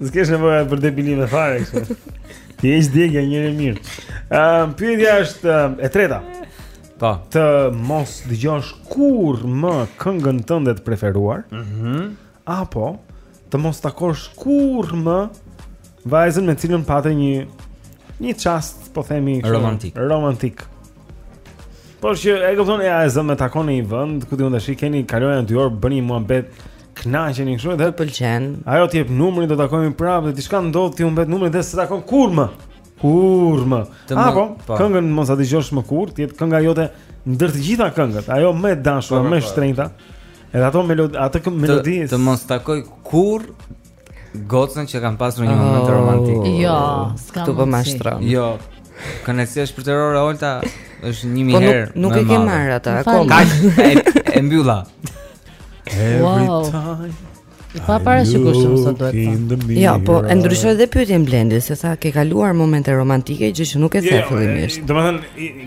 S'ke nevojë për depilime fare kështu. Ti je djegja njëri mirë. Ëm ehm, pyetja është ehm, e treta. Po. Të mos dëgjosh kurrë më këngën tënde të preferuar. Mhm. Mm apo të mos takosh kurrë më vajzën me të cilën pate një një çast, po themi, romantik. Romantik. Por që e kupton e a e zëmë takon në një vend ku ti mund të shih keni kaluar nja dy orë bëni një muhabet Kënaqeni kështu edhe. Të pëlqen. Ajo të jep numrin, do të takojmë prapë, diçka ndodh të humbet numrin dhe s'e takon kurrë më. Kurrë më. Apo, po. këngën mos ta dëgjosh më kurrë, të jetë kënga jote ndër të gjitha këngët, ajo më e dashura, po, po, më e shtrenjta. Edhe ato melodi, atë melodi. Të mos takoj kurrë Gocën që kam pasur një moment oh. romantik. Jo, s'kam. Ti po mashtron. Jo. Koneksioni shpirtëror Olta, është 1000 po herë. Po nuk e ke marr atë akoma. E mbylla. Every time. Pa parasysh kush shumë sa duhet ta. Jo, po e ndryshoj dhe pyetjen Blendi, se the ke kaluar momente romantike, gjë që nuk e the jo, fillimisht. Domethënë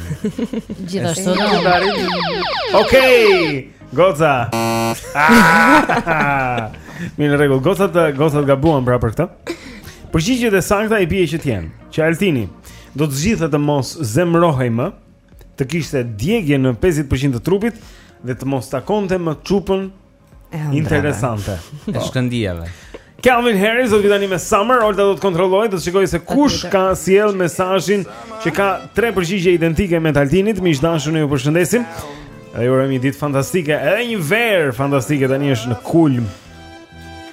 Gjithashtu. Okej. Goca. Mirë rregull. Gocat gocat gabuan pra për këtë. Përgjigjet e sakta i bie që të jenë. Që Altini do të zgjidhte të mos zemrohej më, të kishte djegje në 50% të trupit dhe të mos takonte më çupën Interesante. E shkëndijave. Calvin Harris do të vijë tani me Summer, Olta do të kontrollojë, do të shikojë se kush ka sjellë mesazhin që ka tre përgjigje identike me të Altinit, miq të dashur, ne ju përshëndesim. Dhe ju urojmë një ditë fantastike, edhe një verë fantastike tani është në kulm.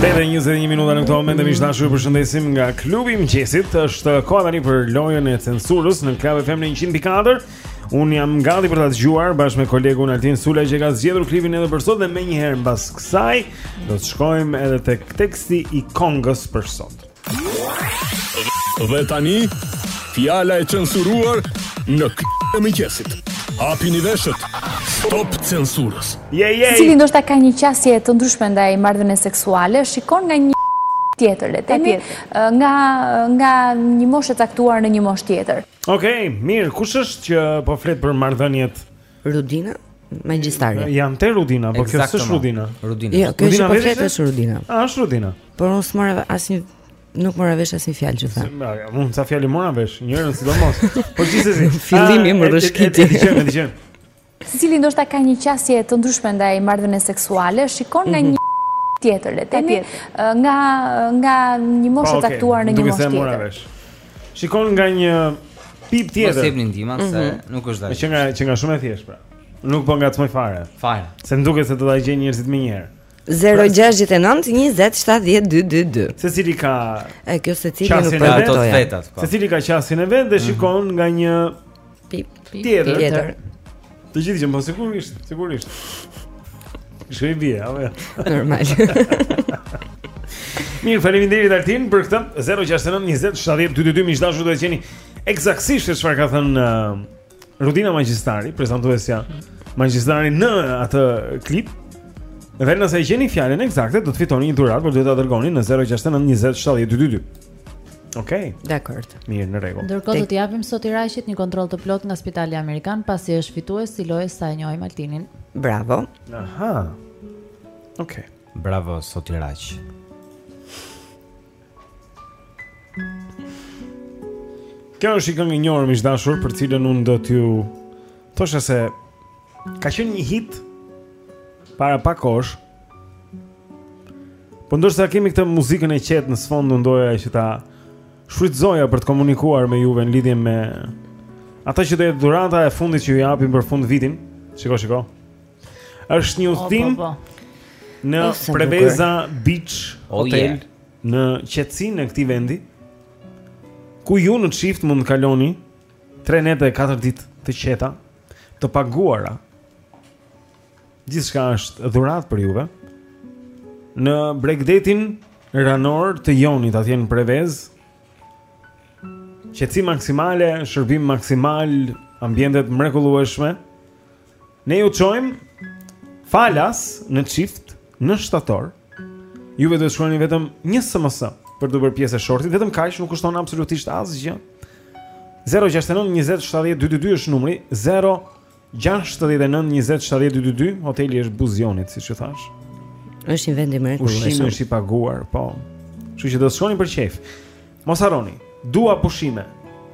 Tetë e 21 minuta në këto momente miq të dashur ju përshëndesim nga klubi i mëngjesit. Është koha tani për lojën e censurës në Club FM 104. Unë jam gati për ta dëgjuar bashkë me kolegun Altin Sula që e ka zgjedhur klipin edhe për sot dhe menjëherë mbas kësaj do të shkojmë edhe tek teksti i këngës për sot. Dhe tani, fjala e censuruar në klub të mëngjesit. Hapini veshët. Stop censurës. Je je. Secili ndoshta ka një qasje të ndryshme ndaj marrëdhënies seksuale, shikon nga një tjetër le të themi nga nga një moshë e caktuar në një moshë tjetër. Okej, okay, mirë, kush është që po flet për marrëdhëniet Rudina? Magjistarja. Janë te Rudina, po kjo s'është Rudina. Rudina. Jo, kjo është po flet te Rudina. A është Rudina? Por unë s'mora asnjë nuk mora vesh asnjë fjalë që tha. Unë ca fjalë mora vesh, njërën sidomos. Po gjithsesi, fillimi ah, më rrëshkiti. Dëgjojmë, dëgjojmë. Secili ndoshta ka një qasje të ndryshme ndaj marrëdhënies seksuale, shikon nga mhm. një tjetër le të themi nga nga një moshë e caktuar në një moshë tjetër. Shikon nga një pip tjetër. Mos jepni ndihma se mhm. nuk është dashje. Që nga që nga shumë e thjeshtë pra. Nuk po ngacmoj fare. Fare. Se më duket se do ta gjejnë njerëzit menjëherë. 069 20 70 222. Secili ka E kjo secili nuk po ato vetat. Po. Secili ka qasjen e vet dhe mhm. shikon nga një Pip, pip, tjetër. tjetër. Të gjithë që më po, sigurisht, sigurisht. Shë i bje, apo jo? Normal. Mirë, faleminderit Altin për këtë 069 20 70 222 Miq të dashur do të gjeni ekzaktësisht se çfarë ka thënë uh, Rudina Magjistari prezantuesja Magjistari në atë klip Dhe nëse e gjeni fjalën ekzakte Do të fitoni një dhuratë Por duhet ta dërgoni në 069 20 70 222 Okej. Okay. Dakor. Mirë, në rregull. Ndërkohë do t'i japim Sotiraqit një kontroll të plotë nga Spitali Amerikan pasi është fitues i lojës sa e njohim Altinin. Bravo. Aha. Okej. Okay. Bravo Sotiraq. Kjo është një këngë e njohur miq të dashur për të cilën unë do t'ju thoja se Ka qenë një hit para pak kohësh. Po ndërsa kemi këtë muzikën e qetë në sfond, mendoja që ta shfrytëzoja për të komunikuar me juve në lidhje me atë që do jetë dhurata e fundit që ju japim për fundvitin. Shiko, shiko. Është një po, po, udhëtim po. në Preveza Beach oh, Hotel në qetësinë e këtij vendi. Ku ju në çift mund të kaloni 3 net e 4 ditë të qeta të paguara. Gjithçka është dhuratë për juve. Në bregdetin ranor të Jonit atje në Prevezë. Qetësi maksimale, shërbim maksimal, ambiente të mrekullueshme. Ne ju çojmë falas në çift në shtator. Juve duhet të shkruani vetëm një SMS për t'u bërë pjesë e shortit, vetëm kaq, nuk kushton absolutisht asgjë. 069 20 70 222 është numri 069 20 70 222, hoteli është buzë Jonit, siç e thashë. Është një vend i mrekullueshëm. Ushqimi është i paguar, po. Kështu që do të shkoni për qejf. Mos harroni, dua pushime.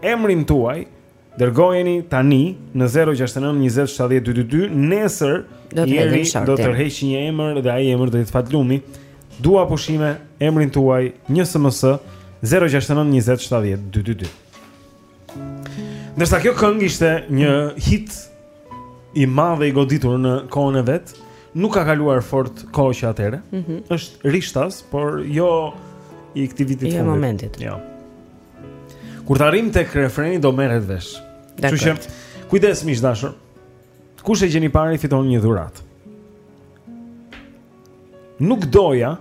Emrin tuaj Dërgojeni tani në 069 20 70 222 nesër do të tërheqim një emër dhe ai emër do të jetë fatlumi. Dua pushime, emrin tuaj, një SMS 069 20 70 222. Ndërsa kjo këngë ishte një hit i madh i goditur në kohën e vet, nuk ka kaluar fort kohë që atëherë. Mm -hmm. Është rishtas, por jo i këtij viti të fundit. Jo momentit. Jo. Kur të arrijmë tek refreni do merret vesh. Kështu që kujdes miq të dashur. Kush e gjen i pari fiton një dhuratë. Nuk doja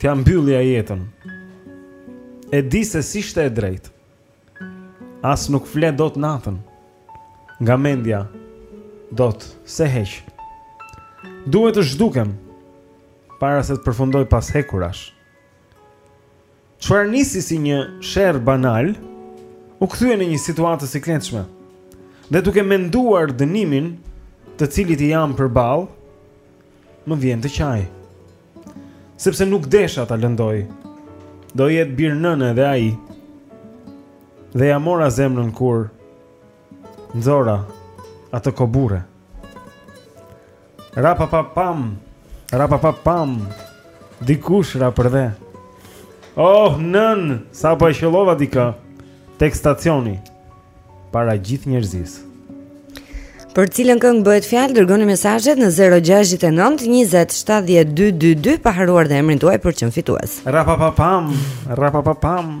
t'ia mbyllja jetën. E di se s'ishte e drejtë. As nuk fle dot natën. Nga mendja dot s'e heq. Duhet të zhdukem para se të përfundoj pas hekurash. Çfarë nisi si një sherr banal, u kthye në një situatë të sikletshme. Dhe duke menduar dënimin të cilit i jam përballë, më vjen të qaj. Sepse nuk desha ta lëndoj. Do jetë bir nëne edhe ai. Dhe ia mora zemrën kur Nxora atë kobure. Ra pa pa pam. Ra pa pa pam. Dikush ra për dhe. Oh, nënë, sapo e qëllova dikë. Tek stacioni para gjithë njerëzisë. Për cilën këngë bëhet fjalë, dërgoni mesazhet në 069 20 70 222 pa harruar dhe emrin tuaj për çmim fitues. Rapapapam, rapapapam.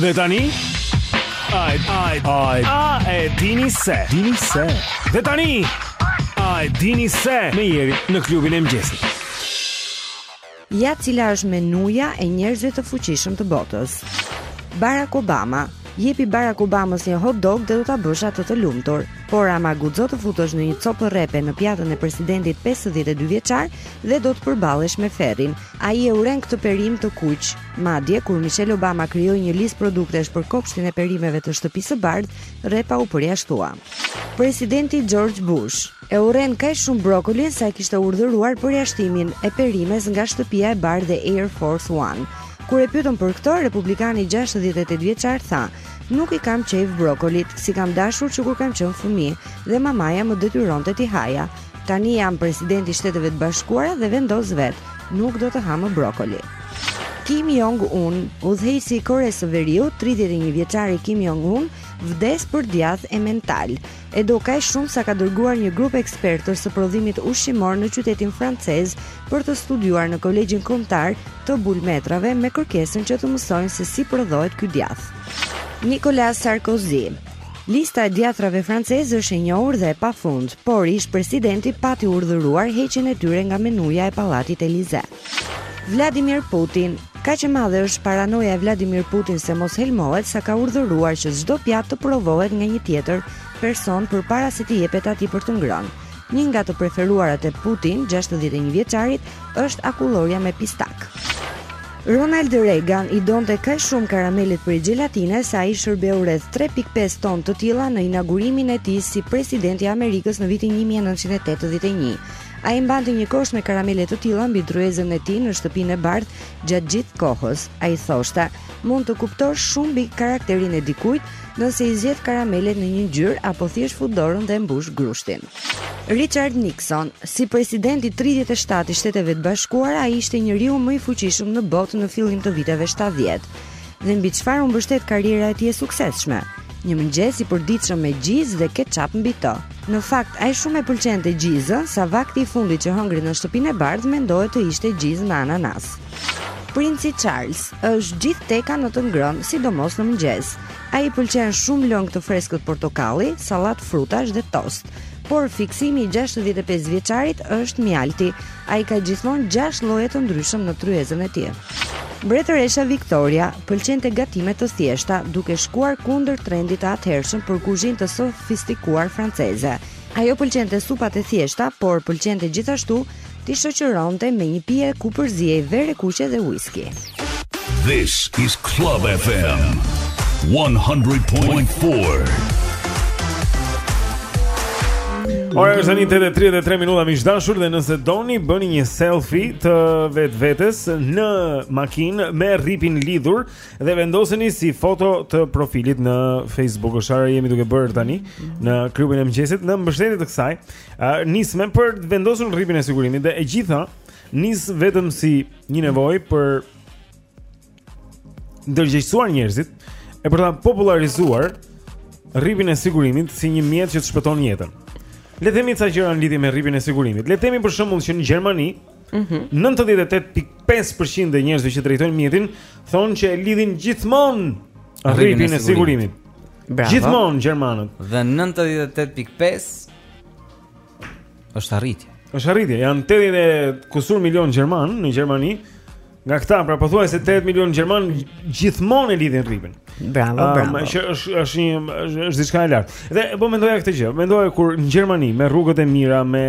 Dhe tani A a a a e dini se dini se Dhe tani a e dini se me Jerin në klubin e mëngjesit Ja cila është menuja e njerëzve të fuqishëm të botës. Barack Obama, jepi Barack Obamës një hot dog dhe do ta bësh atë të lumtur. Por ama guxo të futësh në një copë rrepe në pjatën e presidentit 52 vjeçar dhe do të përballesh me ferrin. Ai e urren këtë perime të kuqe. Madje kur Michelle Obama krijoi një listë produktesh për kopshtin e perimeve të Shtëpisë së Bardhë, rrepa u përjashtua. Presidenti George Bush E urren kaq shumë brokolin sa e kishte urdhëruar përjashtimin e perimes nga Shtëpia e Bardhë dhe Air Force One. Kur e pyetën për këtë, republikani 68 vjeçar tha, "Nuk i kam qejf brokolit, s'i kam dashur që kur kam qenë fëmijë dhe mamaja më detyronte t'i haja. Tani jam president i Shteteve të Bashkuara dhe vendos vetë, nuk do të ha më brokoli." Kim Jong Un, udhëheqësi i Koresë së Veriut, 31 vjeçari Kim Jong Un, vdes për djathë Emmental. e do kaq shumë sa ka dërguar një grup ekspertësh të prodhimit ushqimor në qytetin francez për të studiuar në Kolegjin Kombëtar të Bulmetrave me kërkesën që të mësojnë se si prodhohet ky djathë. Nicolas Sarkozy Lista e djathrave franceze është e njohur dhe e pafund, por ish-presidenti pati urdhëruar heqjen e tyre nga menuja e Pallatit Elysee. Vladimir Putin, Kaq e madhe është paranoja e Vladimir Putin se mos helmohet sa ka urdhëruar që çdo pjatë të provohet nga një tjetër person përpara se t'i jepet atij për të ngrënë. Një nga të preferuarat e Putin, 61 vjeçarit, është akullorja me pistak. Ronald Reagan i donte kaq shumë karamelet prej xhelatine sa ai shërbeu rreth 3.5 tonë të tilla në inaugurimin e tij si president i Amerikës në vitin 1981. Ai mbante një kosh me karamele të tilla mbi tryezën e tij në shtëpinë e bardhë gjatë gjithë kohës. Ai thoshte, mund të kuptosh shumë mbi karakterin e dikujt nëse i zgjedh karamelet në një ngjyrë apo thjesht fut dorën dhe e mbush grushtin. Richard Nixon, si presidenti i 37 i Shteteve të Bashkuara, ai ishte njeriu më i fuqishëm në botë në fillim të viteve 70. dhe mbi çfarë u mbështet karriera e tij e suksesshme. Një mëngjes i përditshëm me gjizë dhe ketchup mbi të. Në fakt, ai shumë e pëlqente gjizën, sa vakti i fundit që hëngri në Shtëpinë e Bardhë mendohet të ishte gjizë me ananas. Princi Charles është gjithë teka në të ngrënë, sidomos në mëngjes. Ai pëlqen shumë lëng të freskët portokalli, sallatë frutash dhe tost. Por fiksimi i 65 vjeçarit është mjalti, Ai ka gjithmonë gjashtë lloje të ndryshëm në tryezën e tij. Mbretëresha Victoria pëlqente gatime të thjeshta, duke shkuar kundër trendit të atëhershëm për kuzhinë të sofistikuar franceze. Ajo pëlqente supat e thjeshta, por pëlqente gjithashtu t'i shoqëronte me një pije ku përziej verë të kuqe dhe uiski. This is Club FM 100.4. Ora është 8:33 minuta miq të dashur dhe nëse doni bëni një selfie të vetvetes në makinë me rripin lidhur dhe vendoseni si foto të profilit në Facebook. Është çfarë jemi duke bërë tani në klubin e mëngjesit në mbështetje të kësaj. Uh, nisme për të vendosur rripin e sigurimit dhe e gjitha nis vetëm si një nevojë për të ndërgjegjësuar njerëzit e për ta popullarizuar rripin e sigurimit si një mjet që të shpëton jetën. Le të themi ca gjëra në lidhje me rripin e sigurimit. Le të themi për shembull që në Gjermani, mm -hmm. 98.5% e njerëzve që drejtojnë mjetin thonë që e lidhin gjithmonë rripin e sigurimit. Bravo. Gjithmonë gjermanët. Dhe 98.5 Është arritje. Është arritje. Janë 80 e kusur milion gjermanë në Gjermani. Nga këta, pra pothuajse 80 milion gjermanë gjithmonë e lidhin rripin. Bravo, um, bravo. Është është është një është, është diçka e lartë. Dhe po mendoja këtë gjë. Mendoja kur në Gjermani me rrugët e mira, me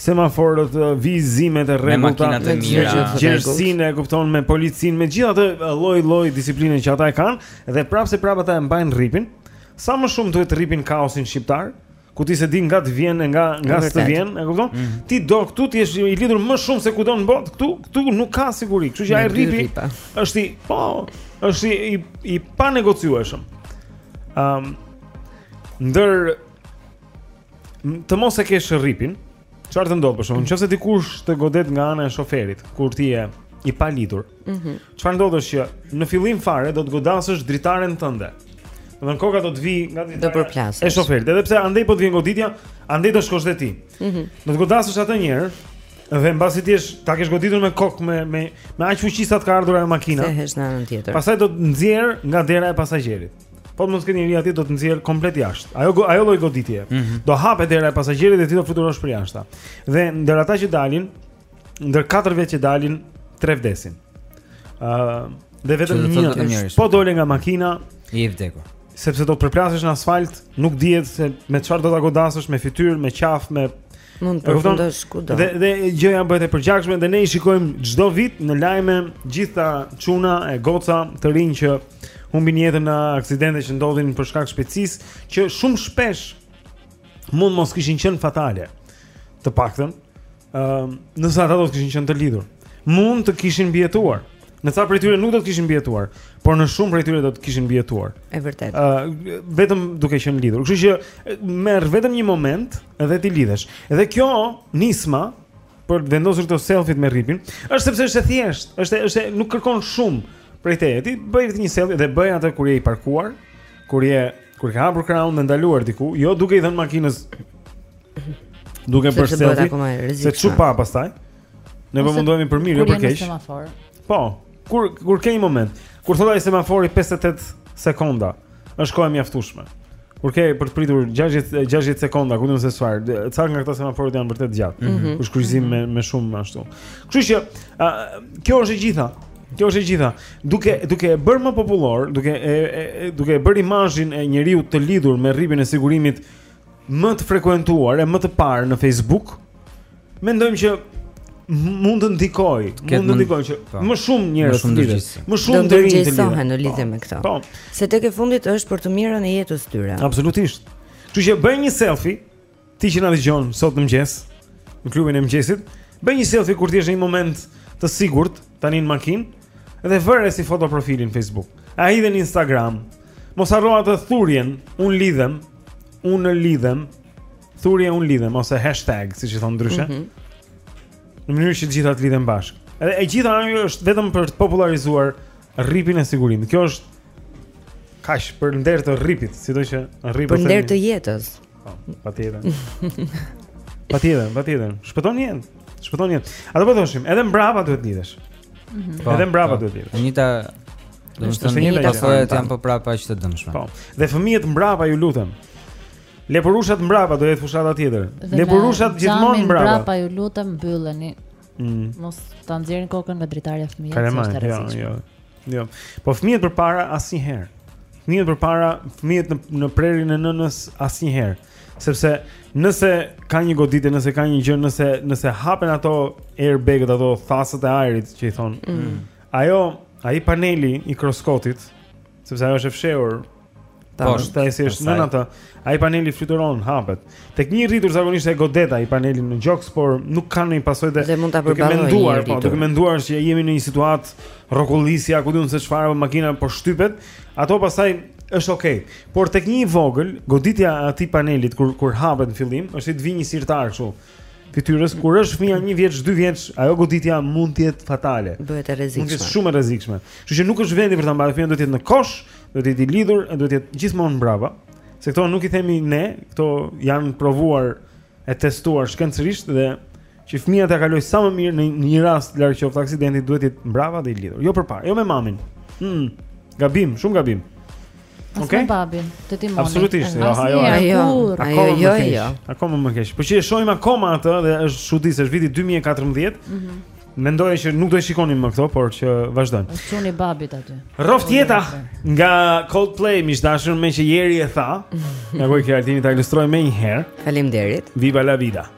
semaforët, vijëzimet e rregullta, me makinat e mira, gjersin e kupton me policinë, me gjithë atë lloj-lloj disiplinën që ata e kanë dhe prapëseprapë ata e mbajnë rripin. Sa më shumë duhet rripi në kaosin shqiptar? ku ti s'e di nga të vjen e nga nga s'të vjen, e kupton? Mm -hmm. Ti do këtu të jesh i lidhur më shumë se kudo në botë, këtu këtu nuk ka siguri. Kështu që ai rripi është i po, është i i, i panegociueshëm. Ëm um, ndër të mos e kesh rripin, Çfarë të ndodh për shembull nëse dikush të godet nga ana e shoferit, kur ti je i palidhur. Mhm. Çfarë ndodh është që në fillim fare do të godasësh dritaren tënde. Do të koka do të vijë nga dritare. Do përplasesh. E shoferit, edhe pse andej po të vjen goditja, andej do shkosh dhe ti. Mhm. Do të godasësh atë një herë. Dhe mbasi ti ta kesh goditur me kokë me me me aq fuqi sa të ka ardhur ajo makina. Se hesh në anën tjetër. Pastaj do të nxjerr nga dera e pasagjerit. Po mos ke njeri atje do të nxjerr komplet jashtë. Ajo ajo lloj goditje. Mm -hmm. Do hapet dera e pasagjerit dhe ti do fluturosh për jashtë. Dhe ndër ata që dalin, ndër katër vetë që dalin, tre vdesin. Ëh, uh, dhe vetëm një po dole nga makina je i vdekur. Sepse do të përplasesh në asfalt, nuk dihet se me çfarë do ta godasësh, me fytyrë, me qafë, me mund të përfundosh kudo. Dhe dhe gjëja bëhet e përgjakshme dhe ne i shikojmë çdo vit në lajme gjithë ata çuna e goca të rinj që humbin jetën në aksidente që ndodhin për shkak të shpejtësisë që shumë shpesh mund të mos kishin qenë fatale. Të paktën, ëm, uh, nëse ata do të kishin qenë të lidhur, mund të kishin mbijetuar. Në ca prej tyre nuk do të kishin mbijetuar, por në shumë prej tyre do të kishin mbijetuar. E vërtetë. Ë, uh, vetëm duke qenë i lidhur. Kështu që merr vetëm një moment dhe ti lidhesh. Dhe kjo nisma për të vendosur këto selfie me rripin, është sepse është e thjeshtë, është është nuk kërkon shumë prej teje. Ti bëj një selfie dhe bëj atë kur je i parkuar, kur je kur ke hapur krahun dhe ndaluar diku, jo duke i dhënë makinës duke bërë selfie. Se ç'u pa pastaj. Ne po mundohemi për mirë, jo për keq. Po, Kur kur ke një moment, kur thotë ai semafori 58 sekonda, është kohë e mjaftueshme. Kur ke për të pritur 60 60 sekonda, ku di unë se çfarë, dhe ca nga këto semaforët janë vërtet të gjatë. Mm -hmm. Kur është kryqëzim me me shumë ashtu. Kështu që ë kjo është e gjitha. Kjo është e gjitha. Duke duke e bërë më popullor, duke e, e, e duke e bërë imazhin e njeriut të lidhur me rripin e sigurimit më të frekuentuar e më të parë në Facebook, mendojmë që mund të ndikojë, mund të ndikojë që po. më shumë njerëz të lidhen, më shumë të rinj të lidhen në lidhje po. me këtë. Po. Se tek e fundit është për të mirën e jetës së tyre. Absolutisht. Kështu që bëj një selfie ti që na dëgjon sot në mëngjes në klubin e mëngjesit, bëj një selfie kur të jesh në një moment të sigurt tani në makinë dhe vëre si foto profili në Facebook. A edhe në Instagram. Mos harro atë thurjen, unë lidhem, unë lidhem thurja unë lidhem ose hashtag siç i thonë ndryshe. Mm -hmm. Në mënyrë që të gjitha të lidhen bashkë. Edhe e gjitha ajo është vetëm për të popularizuar rripin e sigurimit. Kjo është kaq për nder të rripit, sidoqë rripi për nder të jetës. Po, patjetër. patjetër, patjetër. Shpëton jetë. Shpëton jetë. Atë po thoshim, edhe mbrapa duhet të lidhesh. Mm -hmm. Edhe mbrapa po. duhet të lidhesh. Anita Është e njëjta gjë. Pasojat janë po prapë aq të dëmshme. Po. Dhe fëmijët mbrapa ju lutem. Lepurushat mbrapa do jetë fushata tjetër. Lepurushat gjithmonë mbrapa. Mbrapa ju lutem mbylleni. Mm. Mos ta nxjerrin kokën nga dritarja fëmijët, është e rrezikshme. Jo, jo. Jo. Po fëmijët përpara asnjëherë. Fëmijët përpara, fëmijët në në prehrin e nënës asnjëherë, sepse nëse ka një goditje, nëse ka një gjë, nëse nëse hapen ato airbag-et, ato thasët e ajrit që i thonë. Mm. Ajo, ai paneli i kruskotit, sepse ajo është e fshehur. Ta po, është ai si është nën atë. Ai paneli fluturon, hapet. Tek një i rritur zakonisht e godet ai paneli në gjoks, por nuk ka ndonjë pasojë dhe mund ta përballojë. Duke menduar, po, duke menduar se jemi në një situatë rrokullisje, ku di unë se çfarë apo makina po shtypet, ato pastaj është okay. Por tek një i vogël, goditja e atij panelit kur kur hapet në fillim, është si të vijë një sirtar kështu. fytyrës kur është fëmija 1 vjeç, 2 vjeç, ajo goditja mund të jetë fatale. Bëhet e rrezikshme. Mund të jetë shumë e rrezikshme. Kështu që nuk është vendi për ta mbajtur fëmijën, duhet të jetë në kosh, duhet të jetë i lidhur, duhet të jetë gjithmonë mbrapa. Se këto nuk i themi ne, këto janë provuar e testuar shkencërisht dhe që fëmija ta kalojë sa më mirë në një rast larg qoftë aksidenti duhet të jetë mbrapa dhe i lidhur. Jo përpara, jo me mamin. Hm. Gabim, shumë gabim. As me babin, te timoni Absolutisht, jo, ajo, ajo, ajo, ajo, ajo, ajo Akoma më keq Po që e shohim akoma atë dhe është çudi se, është viti 2014 mm -hmm. Mendoja që nuk do i shikonim më këto, por që vazhdojmë Është çuni babit aty Rroftë jeta nga Coldplay, miq të dashur meqë Jeri e tha Nga goj kjartini ta ilustrojmë menjëherë Kalim derit Viva la vida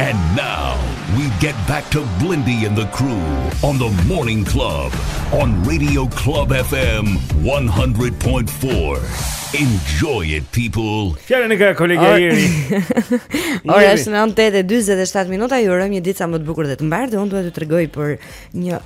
And now we get back to Blendi and the crew on the morning club on Radio Club FM 100.4. Enjoy it people. Fjalën e ka kolegja Jeri. Ora është 9:47 minuta, ju urojmë një ditë sa më të bukur dhe të mbarë dhe unë dua t'ju tregoj për një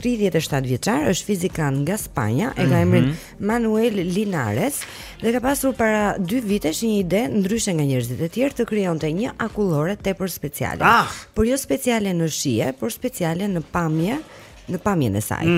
tridhjetë e shtatë vjeçar, është fizikan nga Spanja, e ka emrin Manuel Linares dhe ka pasur para dy vitesh një ide ndryshe nga njerëzit e tjerë të krijonte një akullore tepër speciale. Ah! Por jo speciale në shije, por speciale në pamje, në pamjen e saj.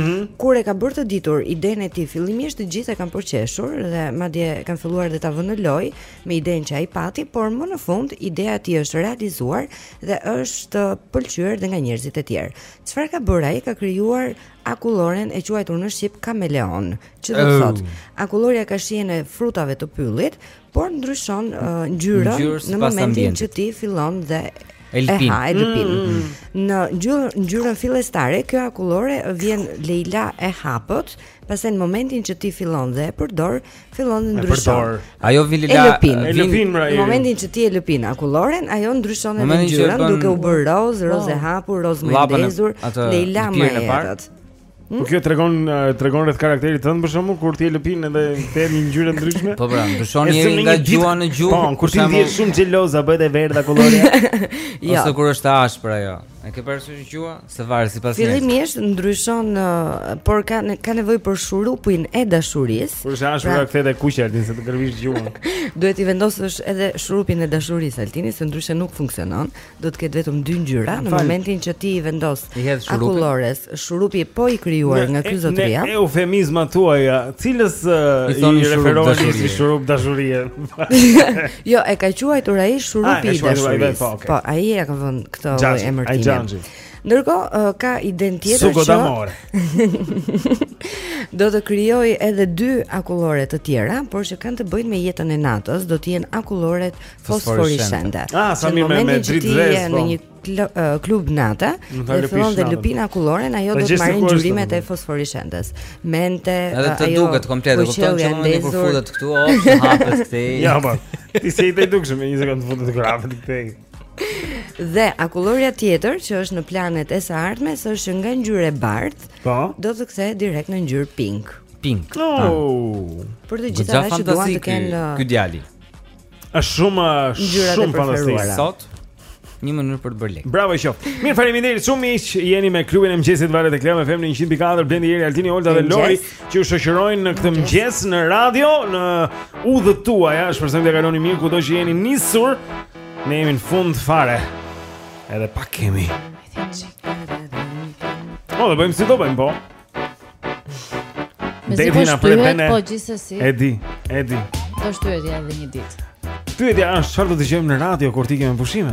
Kur e ka bërë të ditur idenë e tij, fillimisht të gjithë e kanë përqeshur dhe madje kanë filluar dhe ta vënë në lojë me idenë që ai pati, por më në fund ideja e tij është realizuar dhe është pëlqyer dhe nga njerëzit e tjerë. Çfarë ka bërë ai? Ka krijuar akulloren e quajtur në shqip kameleon, që do të thotë, akullorja ka shijen e frutave të pyllit, por ndryshon uh, ngjyrën në momentin që ti fillon dhe e lëpin. Eha, e lëpin. Mm. Në ngjyrën ngjyrën fillestare kjo akullore vjen lejla e hapët, pastaj në momentin që ti fillon dhe e përdor, fillon të ndryshojë. Ajo vjen lejla. E lëpin pra. Në momentin që ti e lëpin akulloren, ajo ndryshon edhe ngjyrën duke u bërë roz, roz e hapur, roz më i ndezur, lejla më e errët. Po kjo tregon tregon rreth karakterit tënd për shkak se kur ti e lëpin edhe del një ngjyrë e ndryshme. Po pra, ndryshon një nga gjuha në gjuhë. Po, kur ti je shumë xheloze bëhet e verdhë akullorja. Jo. Ose kur është e ashpër ajo. E ke parasysh gjuha? Se varet sipas njerëzve. Fillimisht ndryshon, uh, por ka ne, ka nevojë për shurupin e dashurisë. Kur është ashtu pra, kthehet e kuqe Altin se të gërvisht gjuhën. Duhet t'i vendosësh edhe shurupin e dashurisë Altin se ndryshe nuk funksionon. Do të ketë vetëm dy ngjyra në momentin që ti i vendos akullores. Shurupi po i krijuar nga ky zotëria. Në eufemizmat tuaja, cilës uh, i referoheni si shurup dashurie? jo, e ka quajtur ai shurupi ah, i dashurisë. Po, po, ai e ka vënë këtë lloj emërtimi. Ndërkohë ka idenë tjetër që Sugodamore. do të krijojë edhe dy akullore të tjera, por që kanë të bëjnë me jetën e natës, do të jenë akulloret fosforeshente. Ah, sa mirë me, me dritë momentin që ti je në po. një klub nate dhe fillon dhe lëpin akulloren ajo do të marrë ngjyrimet e fosforeshentes mente ajo të duket komplet do të thonë që unë kur futet këtu ose hapet këtej ja po ti s'je i dukshëm një sekond futet grave këtej Dhe akullorja tjetër që është në planet e së ardhmes është që nga ngjyra e bardhë po. do të kthehet direkt në ngjyrë pink. Pink. Oh. Për të gjitha ata që duan të kenë uh, ky djali. Është shumë shumë fantastike sot. Një mënyrë për të bërë lekë. Bravo i qoftë. Mirë, faleminderit shumë miq. Jeni me klubin e mëngjesit valët e Club FM 104 Blendi Jeri Altini Olta dhe Lori që ju shoqërojnë në këtë mëngjes në radio në udhët tuaja. Shpresojmë të kaloni mirë kudo që jeni nisur. Ne jemi në fund fare. Edhe pak kemi. Po, do bëjmë si do bëjmë po. Devi na pretende. Po gjithsesi. E di, e di. Do shtyhet edhe një ditë. Pyetja është çfarë do të dëgjojmë ne në radio kur të ikim me pushime?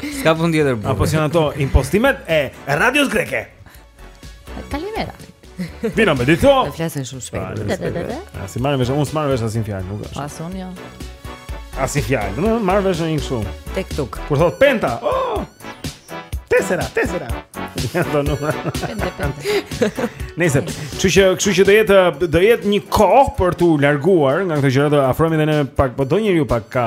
S'ka punë tjetër burri. Apo janë ato impostimet e radios greke. Kalimera. Vino me ditë. Se flasin shumë shpejt. As i marr vesh, unë s'marr vesh asnjë fjalë, nuk është. Po as unë jo. Asnjë fjalë, do të marr vesh një kështu. Tek tuk. Kur thotë penta. Oh! Tesera, tesera. Ja do nuk. Pente, pente. Nëse, kështu që, kështu që do jetë do jetë një kohë për t'u larguar nga këto gjëra, afrohemi edhe ne pak, po do njeriu pak ka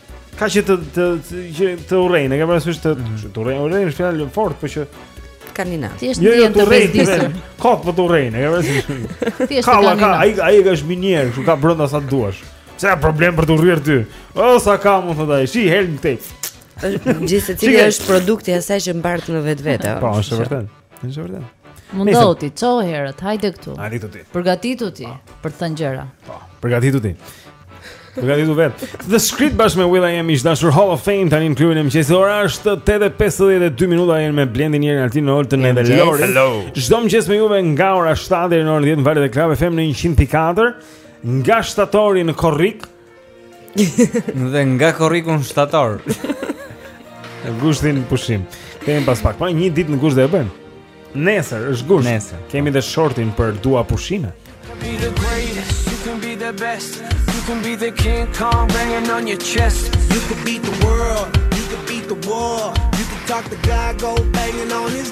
Ka që të të që të urrejnë, e ke parasysh të mhm. të urrejnë, urrejnë është fjalë e fortë, por që kanë inat. Ti është jo, jo, të urrejnë. Kot po të urrejnë, e ke parasysh. Ti është kanë inat. Ai ai është minierë, kështu ka brenda sa duash. S'e ka problem për të urryer ty? O sa kam, thotë ai. Si helm këtej. Gjithsecili është produkt i asaj që mbart në vetvete. Po, është vërtet. Është vërtet. Mundohu ti, ço herët, hajde këtu. Hajde këtu ti. Përgatitu ti pa. për të thënë gjëra. Po, përgatitu ti. Përgatitu vet. The Script bashkë me Will I Am miq dashur Hall of Fame tani në klubin e mëngjesit. Ora është 8:52 minuta jemi me Blendin Jerin Altin Oltën edhe Lorin. Hello. Çdo mëngjes me juve nga ora 7 deri në orën 10 në valët e Club FM në 104 nga shtatori në korrik. Dhe nga korriku në shtator. Në gusht pushim. Kemi pas pak, po një ditë në gusht do e bëjmë. Nesër është gusht. Nesër. Kemi dhe shortin për dua pushime. can be the King Kong banging on your chest. You can beat the world, you can beat the war. You can talk to God, go banging on his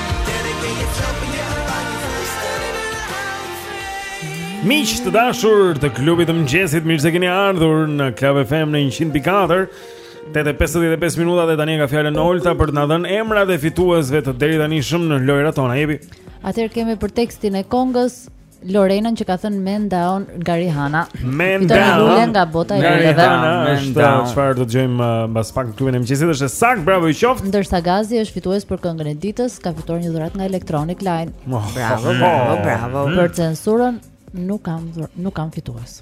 Miq të dashur të klubit të mëngjesit, mirë se keni ardhur në Club FM në 104. 8:55 minuta dhe tani e ka fjalën Olta për të na dhënë emrat e fituesve të deritanishëm në lojërat tona. Jepi. Atëherë kemi për tekstin e kongës Lorenën që ka thënë Man Down nga Rihanna. Man Down nga bota e luleve. Është çfarë do të dëgjojmë uh, mbas pak në klubin e mëngjesit, është sakt, bravo i qoftë. Ndërsa Gazi është fitues për këngën e ditës, ka fituar një dhuratë nga Electronic Line. Oh, bravo, oh, bravo, oh. bravo. Për censurën nuk kam nuk kam fitues.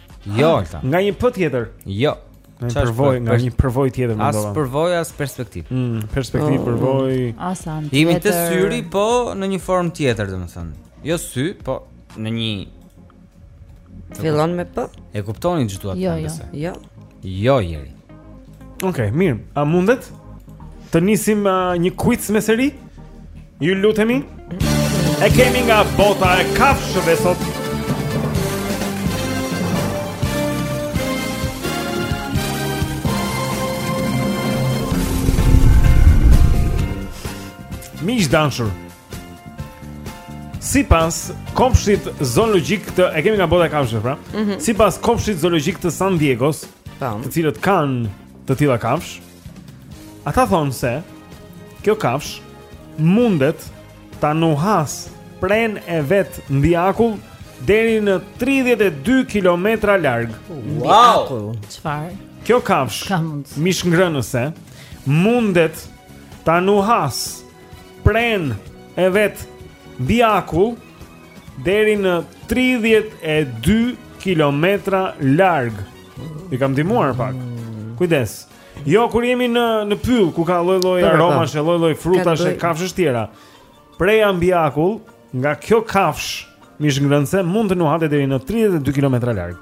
Jo, ah, Olta. Nga një pë tjetër. Jo. Një përvojë, nga një përvojë tjetër më ndonë As përvojë, as perspektivë mm, Perspektivë, oh, përvojë As anë tjetër Jemi te syri, po në një formë tjetër, domethënë Jo sy, po në një Fillon me pë? E kuptoni që duat jo, të jo. jo. jo, Jeri Okej, okay, mirë. A mundet të nisim uh, një quiz me seri? Ju lutemi. E kemi nga bota e kafshëve sot. Miq dashur. Sipas kopshtit zoologjik të e kemi nga bota e kafshëve, pra. Mm -hmm. Sipas kopshtit zoologjik të San Diegos, Tam. Të cilët kanë të tilla kafshë. Ata thonë se kjo kafshë mundet ta nuhasë prenë e vet mbi akull deri në 32 kilometra larg. Wow! Çfarë? Kjo kafshë mishngrënëse mundet ta nuhasë prenë e vet mbi akull deri në 32 kilometra larg. I kam ndihmuar pak. Kujdes. Jo kur jemi në në pyll ku ka lloj-lloj aromash, lloj-lloj frutash e kafshësh tjera. Preja mbi akull, nga kjo kafshë mishngrënëse mund të nuhatet deri në 32 kilometra larg.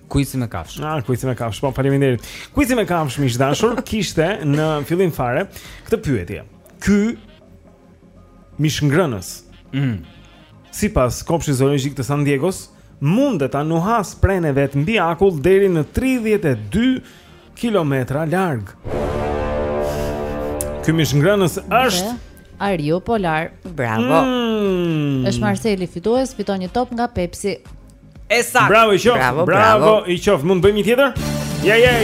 Kuici me kafshë. Ah, kuici me kafshë. Po, faleminderit. Kuici me kafshë miq të dashur kishte në fillim fare këtë pyetje. Ky mishngrënës. Mm. Sipas kopshtit zoologjik të San Diegos, mund ta nuhasë prenë e vet mbi akull deri në 32 kilometra larg. Ky mishngrënës është Ariu Polar. Bravo. Mm. Është Marceli fitues, fiton një top nga Pepsi. E saktë. Bravo i qoftë. Bravo, bravo. bravo i qoftë. Mund të bëjmë një tjetër? Ja, ja.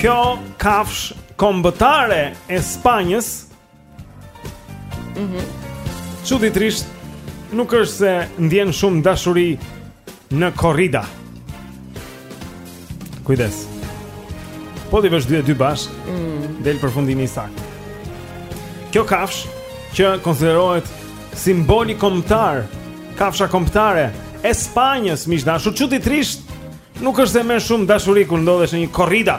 Kjo kafshë kombëtare e Spanjës Mhm. Çuditërisht nuk është se ndjen shumë dashuri në korrida. Kujdes. Po t'i vësh dy e dy bashkë, mm. del përfundimi i saktë. Kjo kafshë që konsiderohet simboli kombëtar, kafsha kombëtare e Spanjës, miq të dashur, çuditërisht nuk është se merr shumë dashuri kur ndodhesh në një korrida.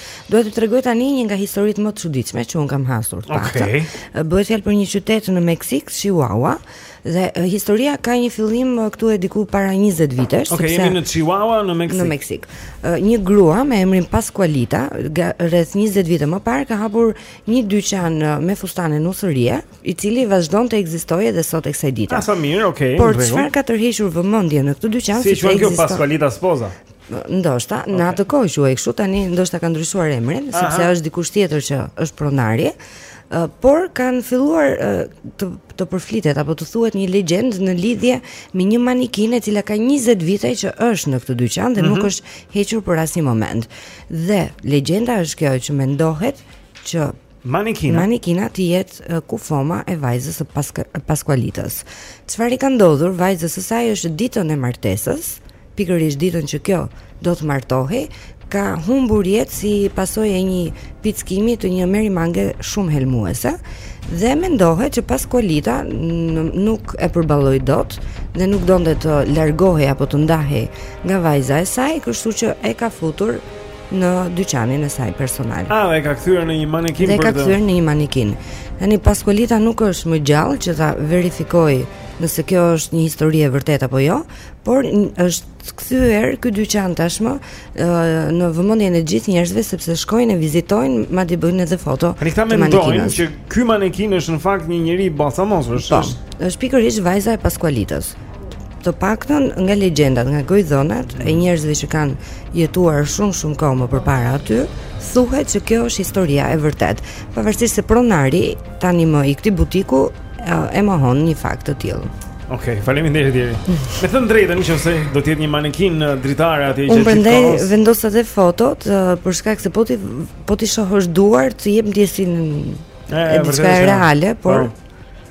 Dua t'ju tregoj tani një nga historitë më të çuditshme që unë kam hasur të paktën. Okej. Okay. Bëhet fjalë për një qytet në Meksikë, Chihuahua, dhe e, historia ka një fillim e, këtu e diku para 20 vitesh, Okej, jemi në Chihuahua në Meksikë. në Meksikë. Ë, Një grua me emrin Pascualita, ga- rreth 20 vite më parë ka hapur një dyqan ë, me fustane nusërie, i cili vazhdon të ekzistojë edhe sot e kësaj dite. Ah, sa mirë, okay. Por në rregull. çfarë ka tërhequr vëmendjen në këtë dyqan Si e sepse quan kjo ekziston- Pascualita Sposa? Ndoshta në atë kohë quhej kështu, tani ndoshta ka ndryshuar emrin, sepse është dikush tjetër që është pronari. Uh, por kanë filluar uh, të të përflitet apo të thuhet një legjendë në lidhje me një manikinë e cila ka 20 vite që është në këtë dyqan dhe mhm. nuk është hequr për asnjë moment. Dhe legjenda është kjo që mendohet që Manikina. Manikina të jetë kufoma e vajzës së Paskualitës. Çfarë i ka ndodhur vajzës së saj është ditën e martesës, pikërisht ditën që kjo do të martohej, ka humbur jetën si pasojë e një pickimi të një merimange shumë helmuese dhe mendohet që Paskualita nuk e përballoi dot dhe nuk donte të largohej apo të ndahej nga vajza e saj, kështu që e ka futur në dyqanin e saj personal. Ah, e ka kthyer në një manekin për të. E ka kthyer në një manekin. Tani Paskualita nuk është më gjallë që ta verifikojë nëse kjo është një histori e vërtetë apo jo, por është kthyer ky dyqan tashmë në vëmendjen e të gjithë njerëzve sepse shkojnë e vizitojnë, madje bëjnë edhe foto. Pra këta mendojnë që ky manekin është në fakt një njeri i balsamosur, po, është. Është pikërisht vajza e Paskualitës. Të paktën nga legjendat, nga gojëdhënat e njerëzve që kanë jetuar shumë shumë kohë më përpara aty, thuhet se kjo është historia e vërtetë. Pavarësisht se pronari tani më i këtij butiku e mohon një fakt të tillë. Okej, okay, faleminderit Jeri. Me thënë të drejtën, nëse do të jetë një manekin dritare atje që gjithkohës. Unë prandaj vendos edhe fotot për shkak se po t'i po t'i shohësh duart, të jep ndjesinë e diçka reale, por po.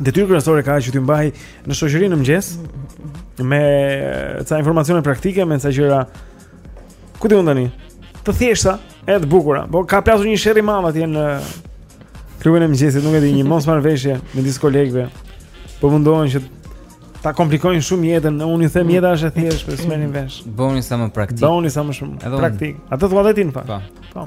detyrë kryesore ka që t'ju mbajë në shoqëri në mëngjes me ca informacione praktike, me ca gjëra ku diun tani, të thjeshta, edhe të bukura. Po ka plasur një sherr i madh atje në klubin e mëngjesit, nuk e di, një mosmarrëveshje midis kolegëve. Po mundohen që ta komplikojnë shumë jetën. Unë i them jeta është e thjeshtë, po s'merrni vesh. Bëhuni sa më praktik. Bëhuni sa më shumë praktik. Atë thua vetin pa. Po. Po.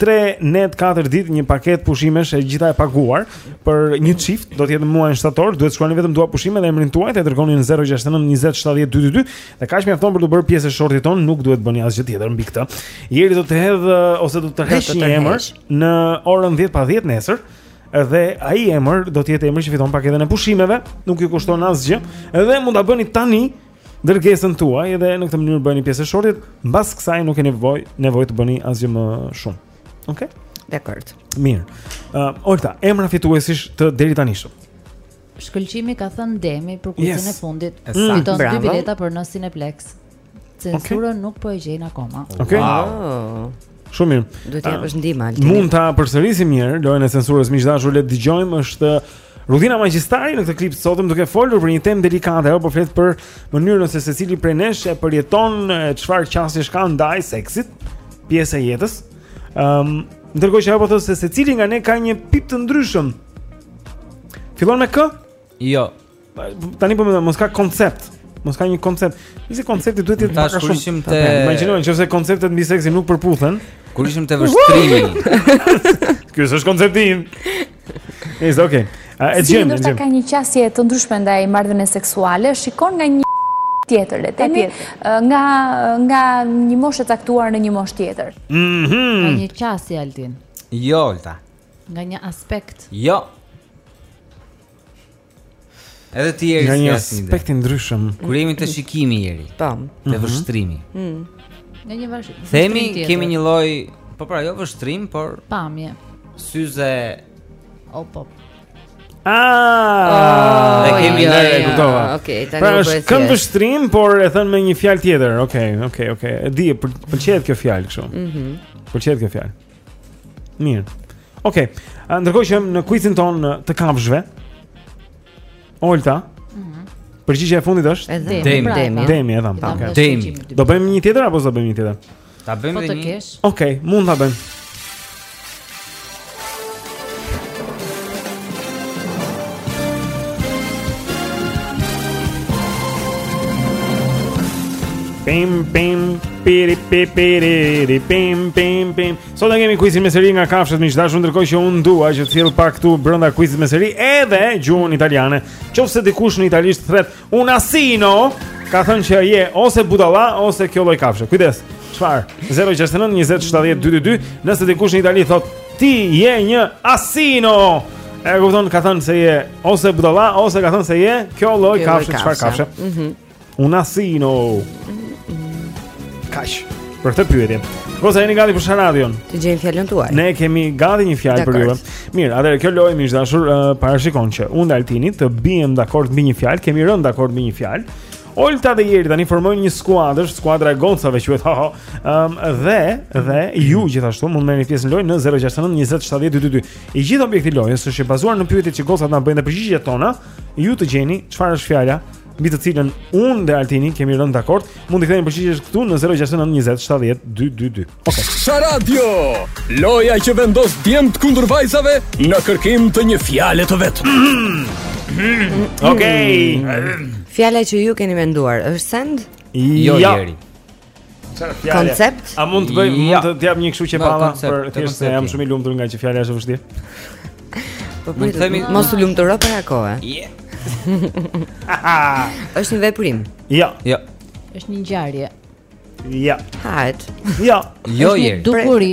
3 net 4 ditë një paketë pushimesh e gjitha e paguar për një çift do të jetë në muajin shtator duhet të shkruani vetëm dua pushime dhe emrin tuaj dhe dërgojeni në 069 20 70 222 dhe kaq mjafton për t'u bërë pjesë e shortit tonë nuk duhet të bëni asgjë tjetër mbi këtë Jeri do të hedhë eh, ose do të tërheqë një emër në orën 10 pa 10 nesër dhe ai emër do të jetë emri që fiton paketën e pushimeve nuk ju kushton asgjë dhe mund ta bëni tani dërgesën tuaj dhe në këtë mënyrë bëheni pjesë e shortit, mbas kësaj nuk keni nevojë nevojë të bëni asgjë më shumë. Okej? Okay? Dakord. Mirë. Ë, uh, Olta, emra fituesish të deritanishëm. Shkëlqimi ka thënë Demi për kuicin yes. e fundit. Mm, Fiton dy bileta për në Cineplex. Censurën okay. nuk po e gjejnë akoma. Okej. Okay. Wow. Shumë mirë. Duhet të japësh një ndihmë Altin. Mund ta përsërisim një herë lojën e censurës miq të dashur le të dëgjojmë është Rudina Magjistari në këtë klip të sotëm duke folur për një temë delikate ajo po flet për mënyrën se si secili prej nesh e përjeton çfarë qasjesh ka ndaj seksit, pjesë e jetës. Ëm, um, ndërkohë që ajo po thotë se secili nga ne ka një pip të ndryshëm. Fillon me k? Jo. Tani po më thonë mos ka koncept. Mos ka një koncept. Nëse koncepti duhet të jetë më shumë. Tash te Imagjino nëse konceptet mbi seksin nuk përputhen. Kur ishim te vështrimi. Ky është koncepti im. Is okay. A e gjen? Si do ka një qasje të ndryshme ndaj marrëdhënies seksuale, shikon nga një tjetër e tani nga nga një moshë e caktuar në një moshë tjetër. Mhm. Ka një qasje Altin. Jo, Olta. Nga një aspekt. Jo. Edhe ti Jeri s'ke asnjë ide. Aspekt i ndryshëm. Kur jemi te shikimi Jeri. Tam. Te mhm. vështrimi. Mhm. Në një vazh. Themi kemi një lloj, po pra, jo vështrim, por pamje. Syze. O po. Ah, ne kemi një e kuptova. Okej, tani pra, po e di. Kam vështrim, por e thonë me një fjalë tjetër. Okej, okej, okej. E di, pëlqejet kjo fjalë kështu. Mhm. Pëlqejet kjo fjalë. Mirë. Okej. Okay. Ndërkohë që në quizin tonë të kafshëve Olta. Mhm. Mm Përgjigja e fundit është demi. Demi, pra, demi, demi e dhamë. Demi. Do bëjmë një tjetër apo s'do bëjmë një tjetër? Ta bëjmë dhe një. Okej, okay, mund ta bëjmë. Pim pim piri piri piri pim pim pim. Sot kemi kuizin me seri nga kafshët miq të dashur ndërkohë që unë dua që të sjell pak këtu brenda kuizit me seri edhe gjuhën italiane. Qoftë se dikush në italisht thërret Un asino ka thënë që je ose budalla ose kjo lloj kafshe. Kujdes. Çfarë? 069 20 70 222. Nëse dikush në Itali thotë ti je një asino. E kupton ka thënë se je ose budalla ose ka thënë se je kjo lloj kafshe, çfarë kafshe? Mhm. Un asino. Kaq. për këtë pyetje. Goca jeni gati për Sharadion? Të gjejmë fjalën tuaj. Ne kemi gati një fjalë për ju. Mirë, atëherë kjo lojë miq të dashur uh, parashikon që unë dhe Altini të biem dakord mbi një fjalë, kemi rënë dakord mbi një fjalë. Olta dhe Jeri tani formojnë një skuadër, skuadra e gocave quhet. Haha. Ëm um, dhe dhe ju gjithashtu mund të merrni pjesë në lojë në 069 20 70 222. I gjithë objekti i lojës është i bazuar në pyetjet që gocat na bëjnë dhe përgjigjet tona. Ju të gjeni çfarë është fjala mbi të cilën unë dhe Altini kemi rënë dakord, mund t'i ktheni përgjigjet këtu në 069 20 70 222. Okej. Okay. Sharadio, loja që vendos djemtë kundër vajzave në kërkim të një fjale të vetme. Okej. Okay. Fjala që ju keni menduar është send? Jo, ja. Koncept? A mund të bëj, mund të jap një kështu që palla por thjesht se jam shumë i lumtur ngaqë fjala është e vështirë. Po po, themi mos u lumturo para kohe. Je. Është një veprim. Jo. Jo. Është një ngjarje. Jo. Hahet. Jo. Jo je. Dukuri.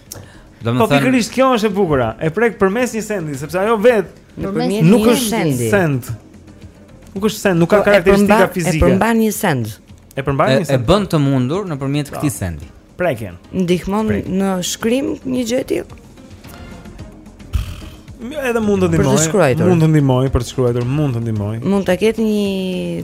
Po pikërisht kjo është e bukura. E prek përmes një sendi, sepse ajo vetë nuk është send. Send. Nuk është send, nuk ka po, karakteristika fizike. E përmban një send. E përmban një send. E bën të mundur nëpërmjet këtij sendi. Prekjen. Ndihmon në shkrim një gjë e tillë. Edhe mund të ndihmojë. Mund të ndihmojë për të shkruar, mund të ndihmojë. Mund ta ketë një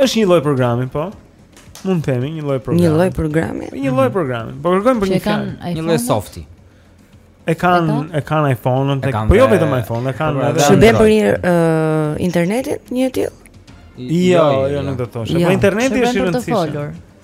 Është një lloj programi, po. Mund të themi një lloj programi. Një lloj programi. Një lloj programi. Po kërkojmë për një fjalë. Një lloj softi. E kanë e kanë iPhone-at, po jo vetëm iPhone, e kanë po, edhe. Shërben për një uh, internetin një e tillë? Jo, jo, jo, nuk do të thosha. Jo. Po interneti është i rëndësishëm.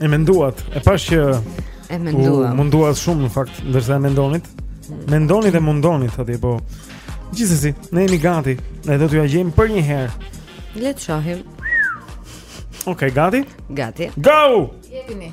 E menduat, e pashë që e menduat. U munduat shumë në fakt, ndërsa e mendonit. Mm. Mendonit e mundonit atje, po. Gjithsesi, ne jemi gati, ne do t'jua gjejmë përnjëherë. Le të shohim. Okej, okay, gati? Gati. Go! Jepini.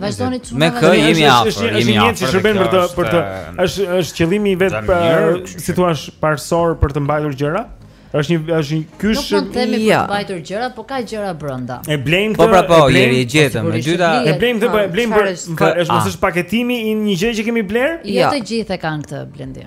Vazhdoni çuna. Me K jemi afër, jemi afër. Është, shërben për të për të është është qëllimi i vet si thua parësor për të mbajtur gjëra? Është një është një kysh i Nuk themi për të mbajtur gjëra, po ka gjëra brenda. E blejmë po, këtë. Po pra po, Jeri e gjetëm. E dyta e blejmë këtë, po e blejmë për është mos është paketimi i një gjë që kemi blerë? Jo të gjithë e kanë këtë Blendi.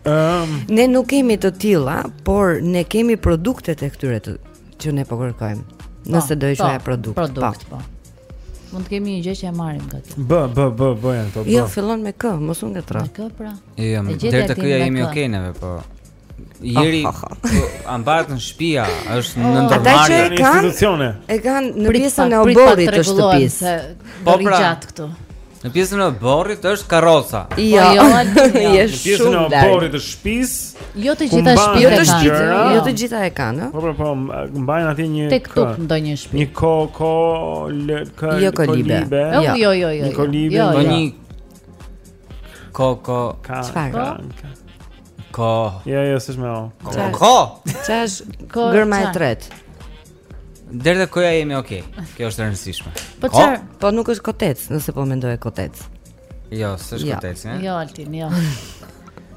Um, ne nuk kemi të tilla, por ne kemi produktet e këtyre të që ne po kërkojmë. Po, nëse do të po, shoh produkt, po. produkt, po. Mund të kemi një gjë që e marrim nga ti. B, b, b, b, janë to. Jo, fillon me k, mos u ngatërro. Me k pra. Jo, jo, deri te k jemi okay neve, po. Jeri oh, oh, oh. Po, a mbahet në shtëpi a është në ndërmarrje, në institucione. E kanë në pjesën e oborrit të shtëpisë. Po pra. këtu. Në pjesën e oborrit është karroca. Jo, po, jo, në pjesën e oborrit të shtëpisë. Jo të gjitha shtëpitë jo kanë. Jo. jo të gjitha e kanë, ëh. Po pra, po mbajnë atje një tek tuk ndonjë shtëpi. Një ko ko le ko jo, kolibe. Jo, jo, jo, jo. Një kolibe, jo, jo. një Ko ko ka. Çfarë? Ko. Jo, jo, s'është më. Ko ko. Çash ko. Germa e tretë. Deri te koja jemi okay. Kjo është e rëndësishme. Po çfarë? Po nuk është kotec, nëse po mendoje kotec. Jo, s'është jo. kotec, ne? Jo, Altin, jo.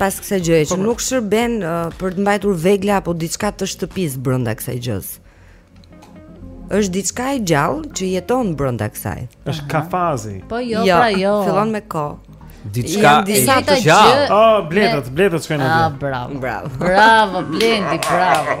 Pas kësaj gjëje që po, po. nuk shërben uh, për të mbajtur vegla apo diçka të shtëpisë brenda kësaj gjëje. Është diçka e gjallë që jeton brenda kësaj. Është kafazi. Po jo, jo pra jo. Fillon me ko. Diçka e gjallë. Oh, bletët, bletët shkojnë atje. Ah, bravo. Bravo. Bravo, Blendi, bravo.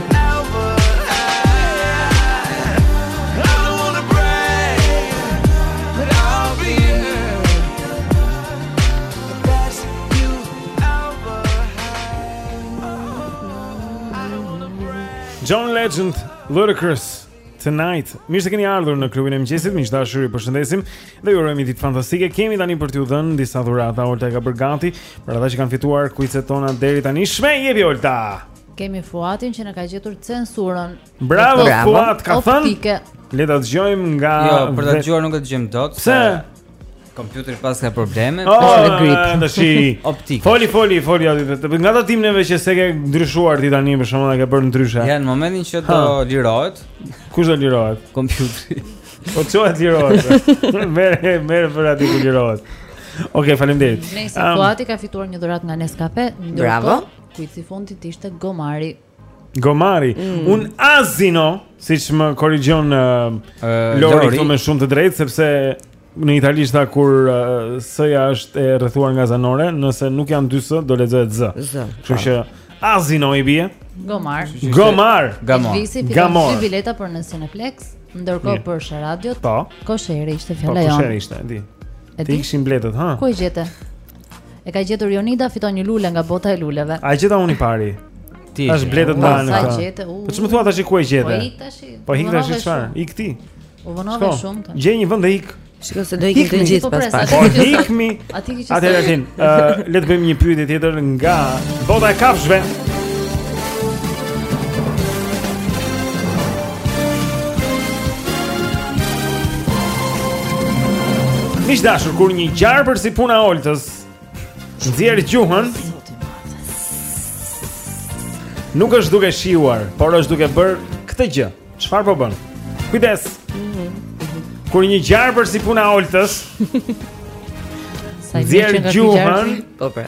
John Legend, Ludacris, Tonight. Mirë se keni ardhur në klubin e mëngjesit, miq të dashur, ju përshëndesim dhe ju urojmë një ditë fantastike. Kemi tani për t'ju dhënë disa dhurata, Olta i ka bërë gati, për ata që kanë fituar kuicet tona deri tani. Shme jepi Olta. Kemi Fuatin që na ka gjetur censurën. Bravo, Bravo. Fuat, ka thënë. Le ta dëgjojmë nga Jo, për ta dëgjuar nuk e dëgjojmë dot. Pse? Kompjuteri paska probleme, oh, paska grip. Tash optik. Foli, foli, foli aty. Nga ato tingujve që s'e ke ndryshuar ti tani për shkak se e ke bërë ndryshe. Ja, në momentin që do lirohet, kush do lirohet? Kompjuteri. Po çuaj lirohet. Merre, merre për atë ku lirohet. Okej, okay, faleminderit. Nëse um, Fuati ka fituar një dhuratë nga Nescafe, ndërkohë Kujt i fundit ishte Gomari. Gomari, mm. un asino, siç më korrigjon uh, uh, Lori këtu me shumë të drejtë sepse në italisht tha kur uh, s-ja është e rrethuar nga zanore, nëse nuk janë dy s, do lexohet z. Kështu që azino i bie. Gomar. Gomar. Gomar. Gomar. Dy bileta për në Cineplex, ndërkohë për Shë Radio. Po. Koshere ishte po, fjala jonë. Po, koshere ishte, e di. E di. Ti kishin bletët, ha? Ku e gjete? E ka gjetur Jonida fiton një lule nga bota e luleve. A gjeta unë i pari? Ti. Tash bletët na në këtë. Po ç'më thua tash ku e gjete? Po ik tash. Po ik tash çfarë? Ik ti. U vonove shumë tash. Gjej një vend dhe ik. Shikoj se do ikin të gjithë po, pas pas. Po ikmi. Atë që. Atë latin. Le të bëjmë një pyetje tjetër nga bota e kafshëve. Miq të dashur kur një gjarpër si puna Oltës nxjerr gjuhën nuk është duke shijuar por është duke bërë këtë gjë çfarë po bën? Kujdes kur një gjarpër si puna Oltës nxjerr gjuhën po, pra.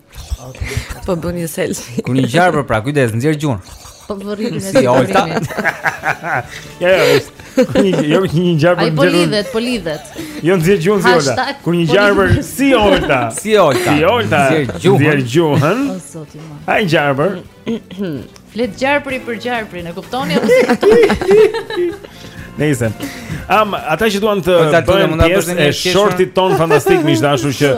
Po bën një selfie. Kur një gjarpër pra, kujdes, nxjerr gjuhën. Po vërrit si Olta. Jo, jo, jo, një gjarpër. Ai po lidhet, po lidhet. Jo nxjerr gjuhën si Olta. Kur një gjarpër si Olta. Si Olta. Si Olta. Nxjerr gjuhën. Nxjerr gjuhën. O Zoti im. Ai gjarpër. Flet gjarpëri për gjarpër, e kuptoni apo si? Nëse. Am, ata që duan të po, bëhen pjesë e shortit tonë fantastik miq të dashur që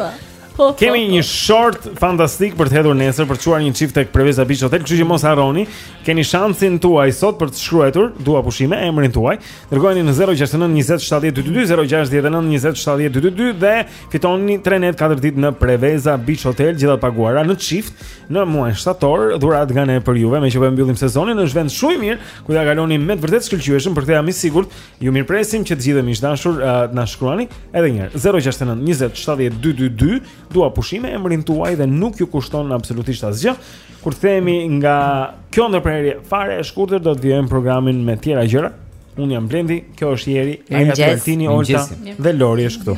Kemi një short fantastik për të hedhur nesër për të çuar një çift tek Preveza Beach Hotel, kështu që mos harroni, keni shansin tuaj sot për të shkruar dua pushime emrin tuaj. Dërgojeni në 069 20 70 222 069 20 70 222 dhe fitoni 3 net 4 ditë në Preveza Beach Hotel, të gjitha paguara në çift në muajin shtator, dhuratë nga ne për juve, meqë po mbyllim sezonin, është vend shumë i mirë ku do ta kaloni me të vërtetë shkëlqyeshëm për këtë jam i sigurt, Ju mirëpresim që të gjithë miq të dashur uh, të na shkruani edhe një herë 069 20 70 222 dua pushime emrin tuaj dhe nuk ju kushton absolutisht asgjë. Kur kthehemi nga kjo ndërprerje fare e shkurtër do të vijojmë programin me tjera gjëra. Unë jam Blendi, kjo është Eri, ai është Altini Olta dhe Lori është këtu.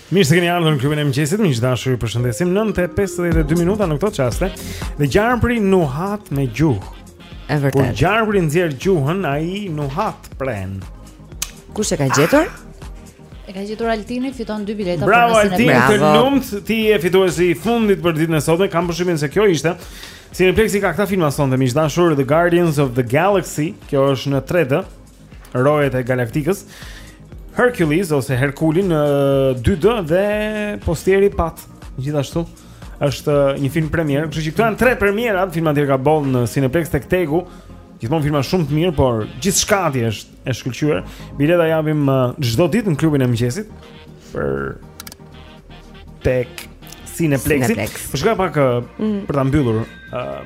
Mirë se keni ardhur në klubin e mëngjesit, miq të dashur, ju përshëndesim 9:52 minuta në këto çaste. Dhe gjarpri nuhat me gjuhë. E vërtetë. Kur gjarpri nxjerr gjuhën, ai nuhat prenë. Kush e ka gjetur? E ka gjetur Altini, fiton dy bileta për nesër. Bravo Altini, të lumtë, ti je fituesi i fundit për ditën e sotme. Kam përshtypjen se kjo ishte. Cineplex i ka këta filma sonte, miq të dashur, The Guardians of the Galaxy, kjo është në 3D. rojet e galaktikës. Hercules ose Herkuli në 2D dhe postieri Pat gjithashtu është një film premier, kështu që këto janë tre premierat, filma të tjerë ka boll në Cineplex tek Tegu. Gjithmonë filma shumë të mirë, por gjithçka aty është e shkëlqyer. Bileta japim uh, çdo ditë në klubin e mëngjesit për tek Cineplex. Po shkoj pak uh, mm. për ta mbyllur. Uh,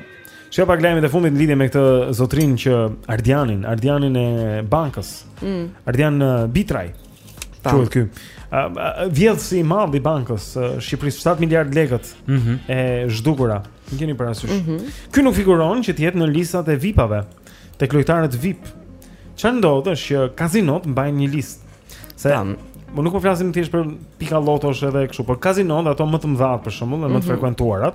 Shoh pak lajmet e fundit në lidhje me këtë zotërinë që Ardianin, Ardianin e bankës. Mm. Ardian uh, Bitraj. Quhet ky. Vjedhësi i madh i bankës uh, Shqipërisë 7 miliard lekët mm -hmm. e zhdukura. E keni parasysh. Mm -hmm. Ky nuk figuron që të jetë në listat e VIP-ave tek lojtarët VIP. Çfarë ndodh është që kazinot mbajnë një listë. Se Tam. Po nuk po flasim thjesht për pika lotosh edhe kështu, por kazinot ato më të mëdha për shembull, mm -hmm. më të mhm. frekuentuarat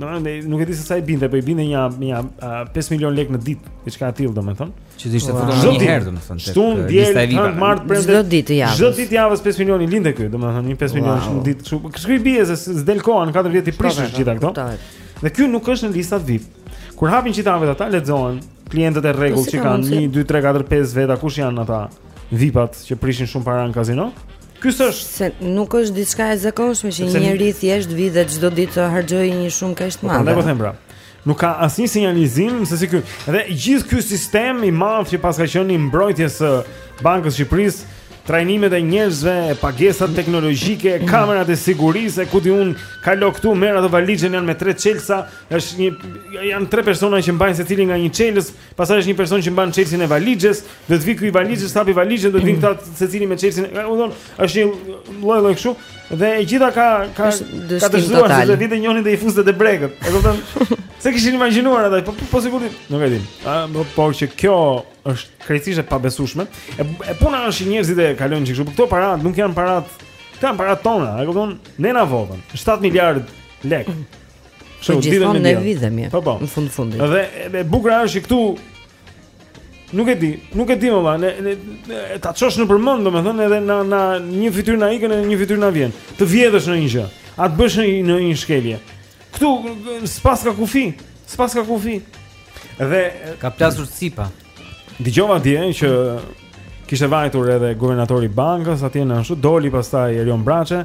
Domethënë, nuk e di se sa i binte, po i binte një, një 5 milion lek në ditë, diçka e tillë, do me thënë. Që të ishte futur një herë, do me thënë. Shtunë, diel, të martë, premte. Çdo ditë javës. Çdo ditë javës 5 milion i linte ky, do me thënë, një 5 milion wow. në ditë. Kështu i bie, se s'del koha në 4 vjet t'i prishësh gjitha këto. Dhe ky nuk është në listat VIP. Kur hapin qitapet ata, lexohen klientët e po rregullt që kanë 1, 2, 3, 4, 5 veta, kush janë ata VIPat që prishin shumë para në kazino? Ky s'është. Se nuk është diçka e zakonshme që një njeri thjesht të vijë dhe çdo ditë të harxhojë një shumë kaq të po, madhe. Po them pra. Nuk ka asnjë sinjalizim se si ky. Dhe gjithë ky sistem i madh që paska qenë i mbrojtjes së Bankës së Shqipërisë, trajnimet e njerëzve, pagesat teknologjike, mm. kamerat e sigurisë, ku di unë çfarë ka, llogje këtu merr ato valixhen janë me tre çelësa, është një janë tre persona që mbajnë secili nga një çelës, pastaj është një person që mban çelësin e valixhes, Do të vijë ky i valixhes, të hapi valixhen, do të vijë këta secili me çelësin. U thon, është një lloj lloj kështu dhe e gjitha ka ka ka të zgjuar se vinte njëri dhe i fuste te brekët. E kupton? Se kishin imagjinuar ata, po po sigurisht, nuk e di. A po po që kjo është krejtësisht e pabesueshme. E, e puna është që njerëzit e kalojnë kështu, por këto para nuk janë para, janë paratë tona, e kupton? Ne na vodhën 7 miliard lekë. Shumë ditën e vjetër. Po po. Në fund fundit. Dhe e bukur është që këtu Nuk e di, nuk e di më vanë, ne, ne ta çosh nëpërmend, domethënë edhe na na një fytyrë na ikën edhe një fytyrë na vjen. Të vjedhësh ndonjë gjë, a të bësh ndonjë shkelje. Ktu s'paska kufi, s'paska kufi. Dhe ka plasur cipa. Dëgjova dje që kishte vajtur edhe guvernatori i bankës atje në ashtu doli pastaj Erion Braçe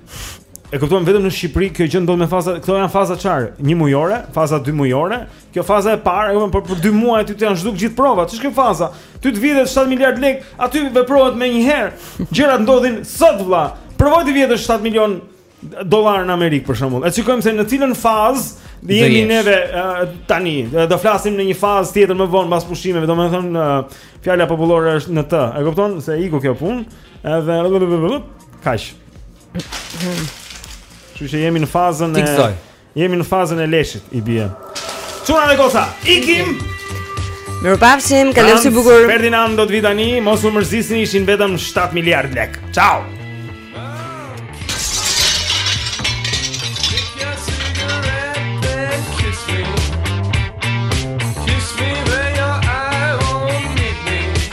E kupton vetëm në Shqipëri kjo gjë, ndodh me faza, këto janë faza çfarë? Një mujore, faza dy mujore. Kjo faza e parë, apo për, për dy muaj aty të janë zhduk gjithë provat. Ç'është kjo faza? Ty të vidhet 7 miliard lek, aty veprohet menjëherë. Gjërat ndodhin sot vëlla. Provoje të vjedhësh 7 milion dollarë në Amerikë për shembull. E shikojmë se në cilën fazë dhe jemi neve uh, tani. Do flasim në një fazë tjetër më vonë pas pushimeve, domethënë uh, fjala popullore është në të. E kupton se iku kjo punë? Edhe kaq. Kështu që jemi në fazën e Tikzoj. Jemi në fazën e leshit i bie. Çuna e goca. Ikim. Mirupafshim, kalofshi bukur. Ferdinand do të vi tani, mos u mërzisni, ishin vetëm 7 miliard lek. Ciao.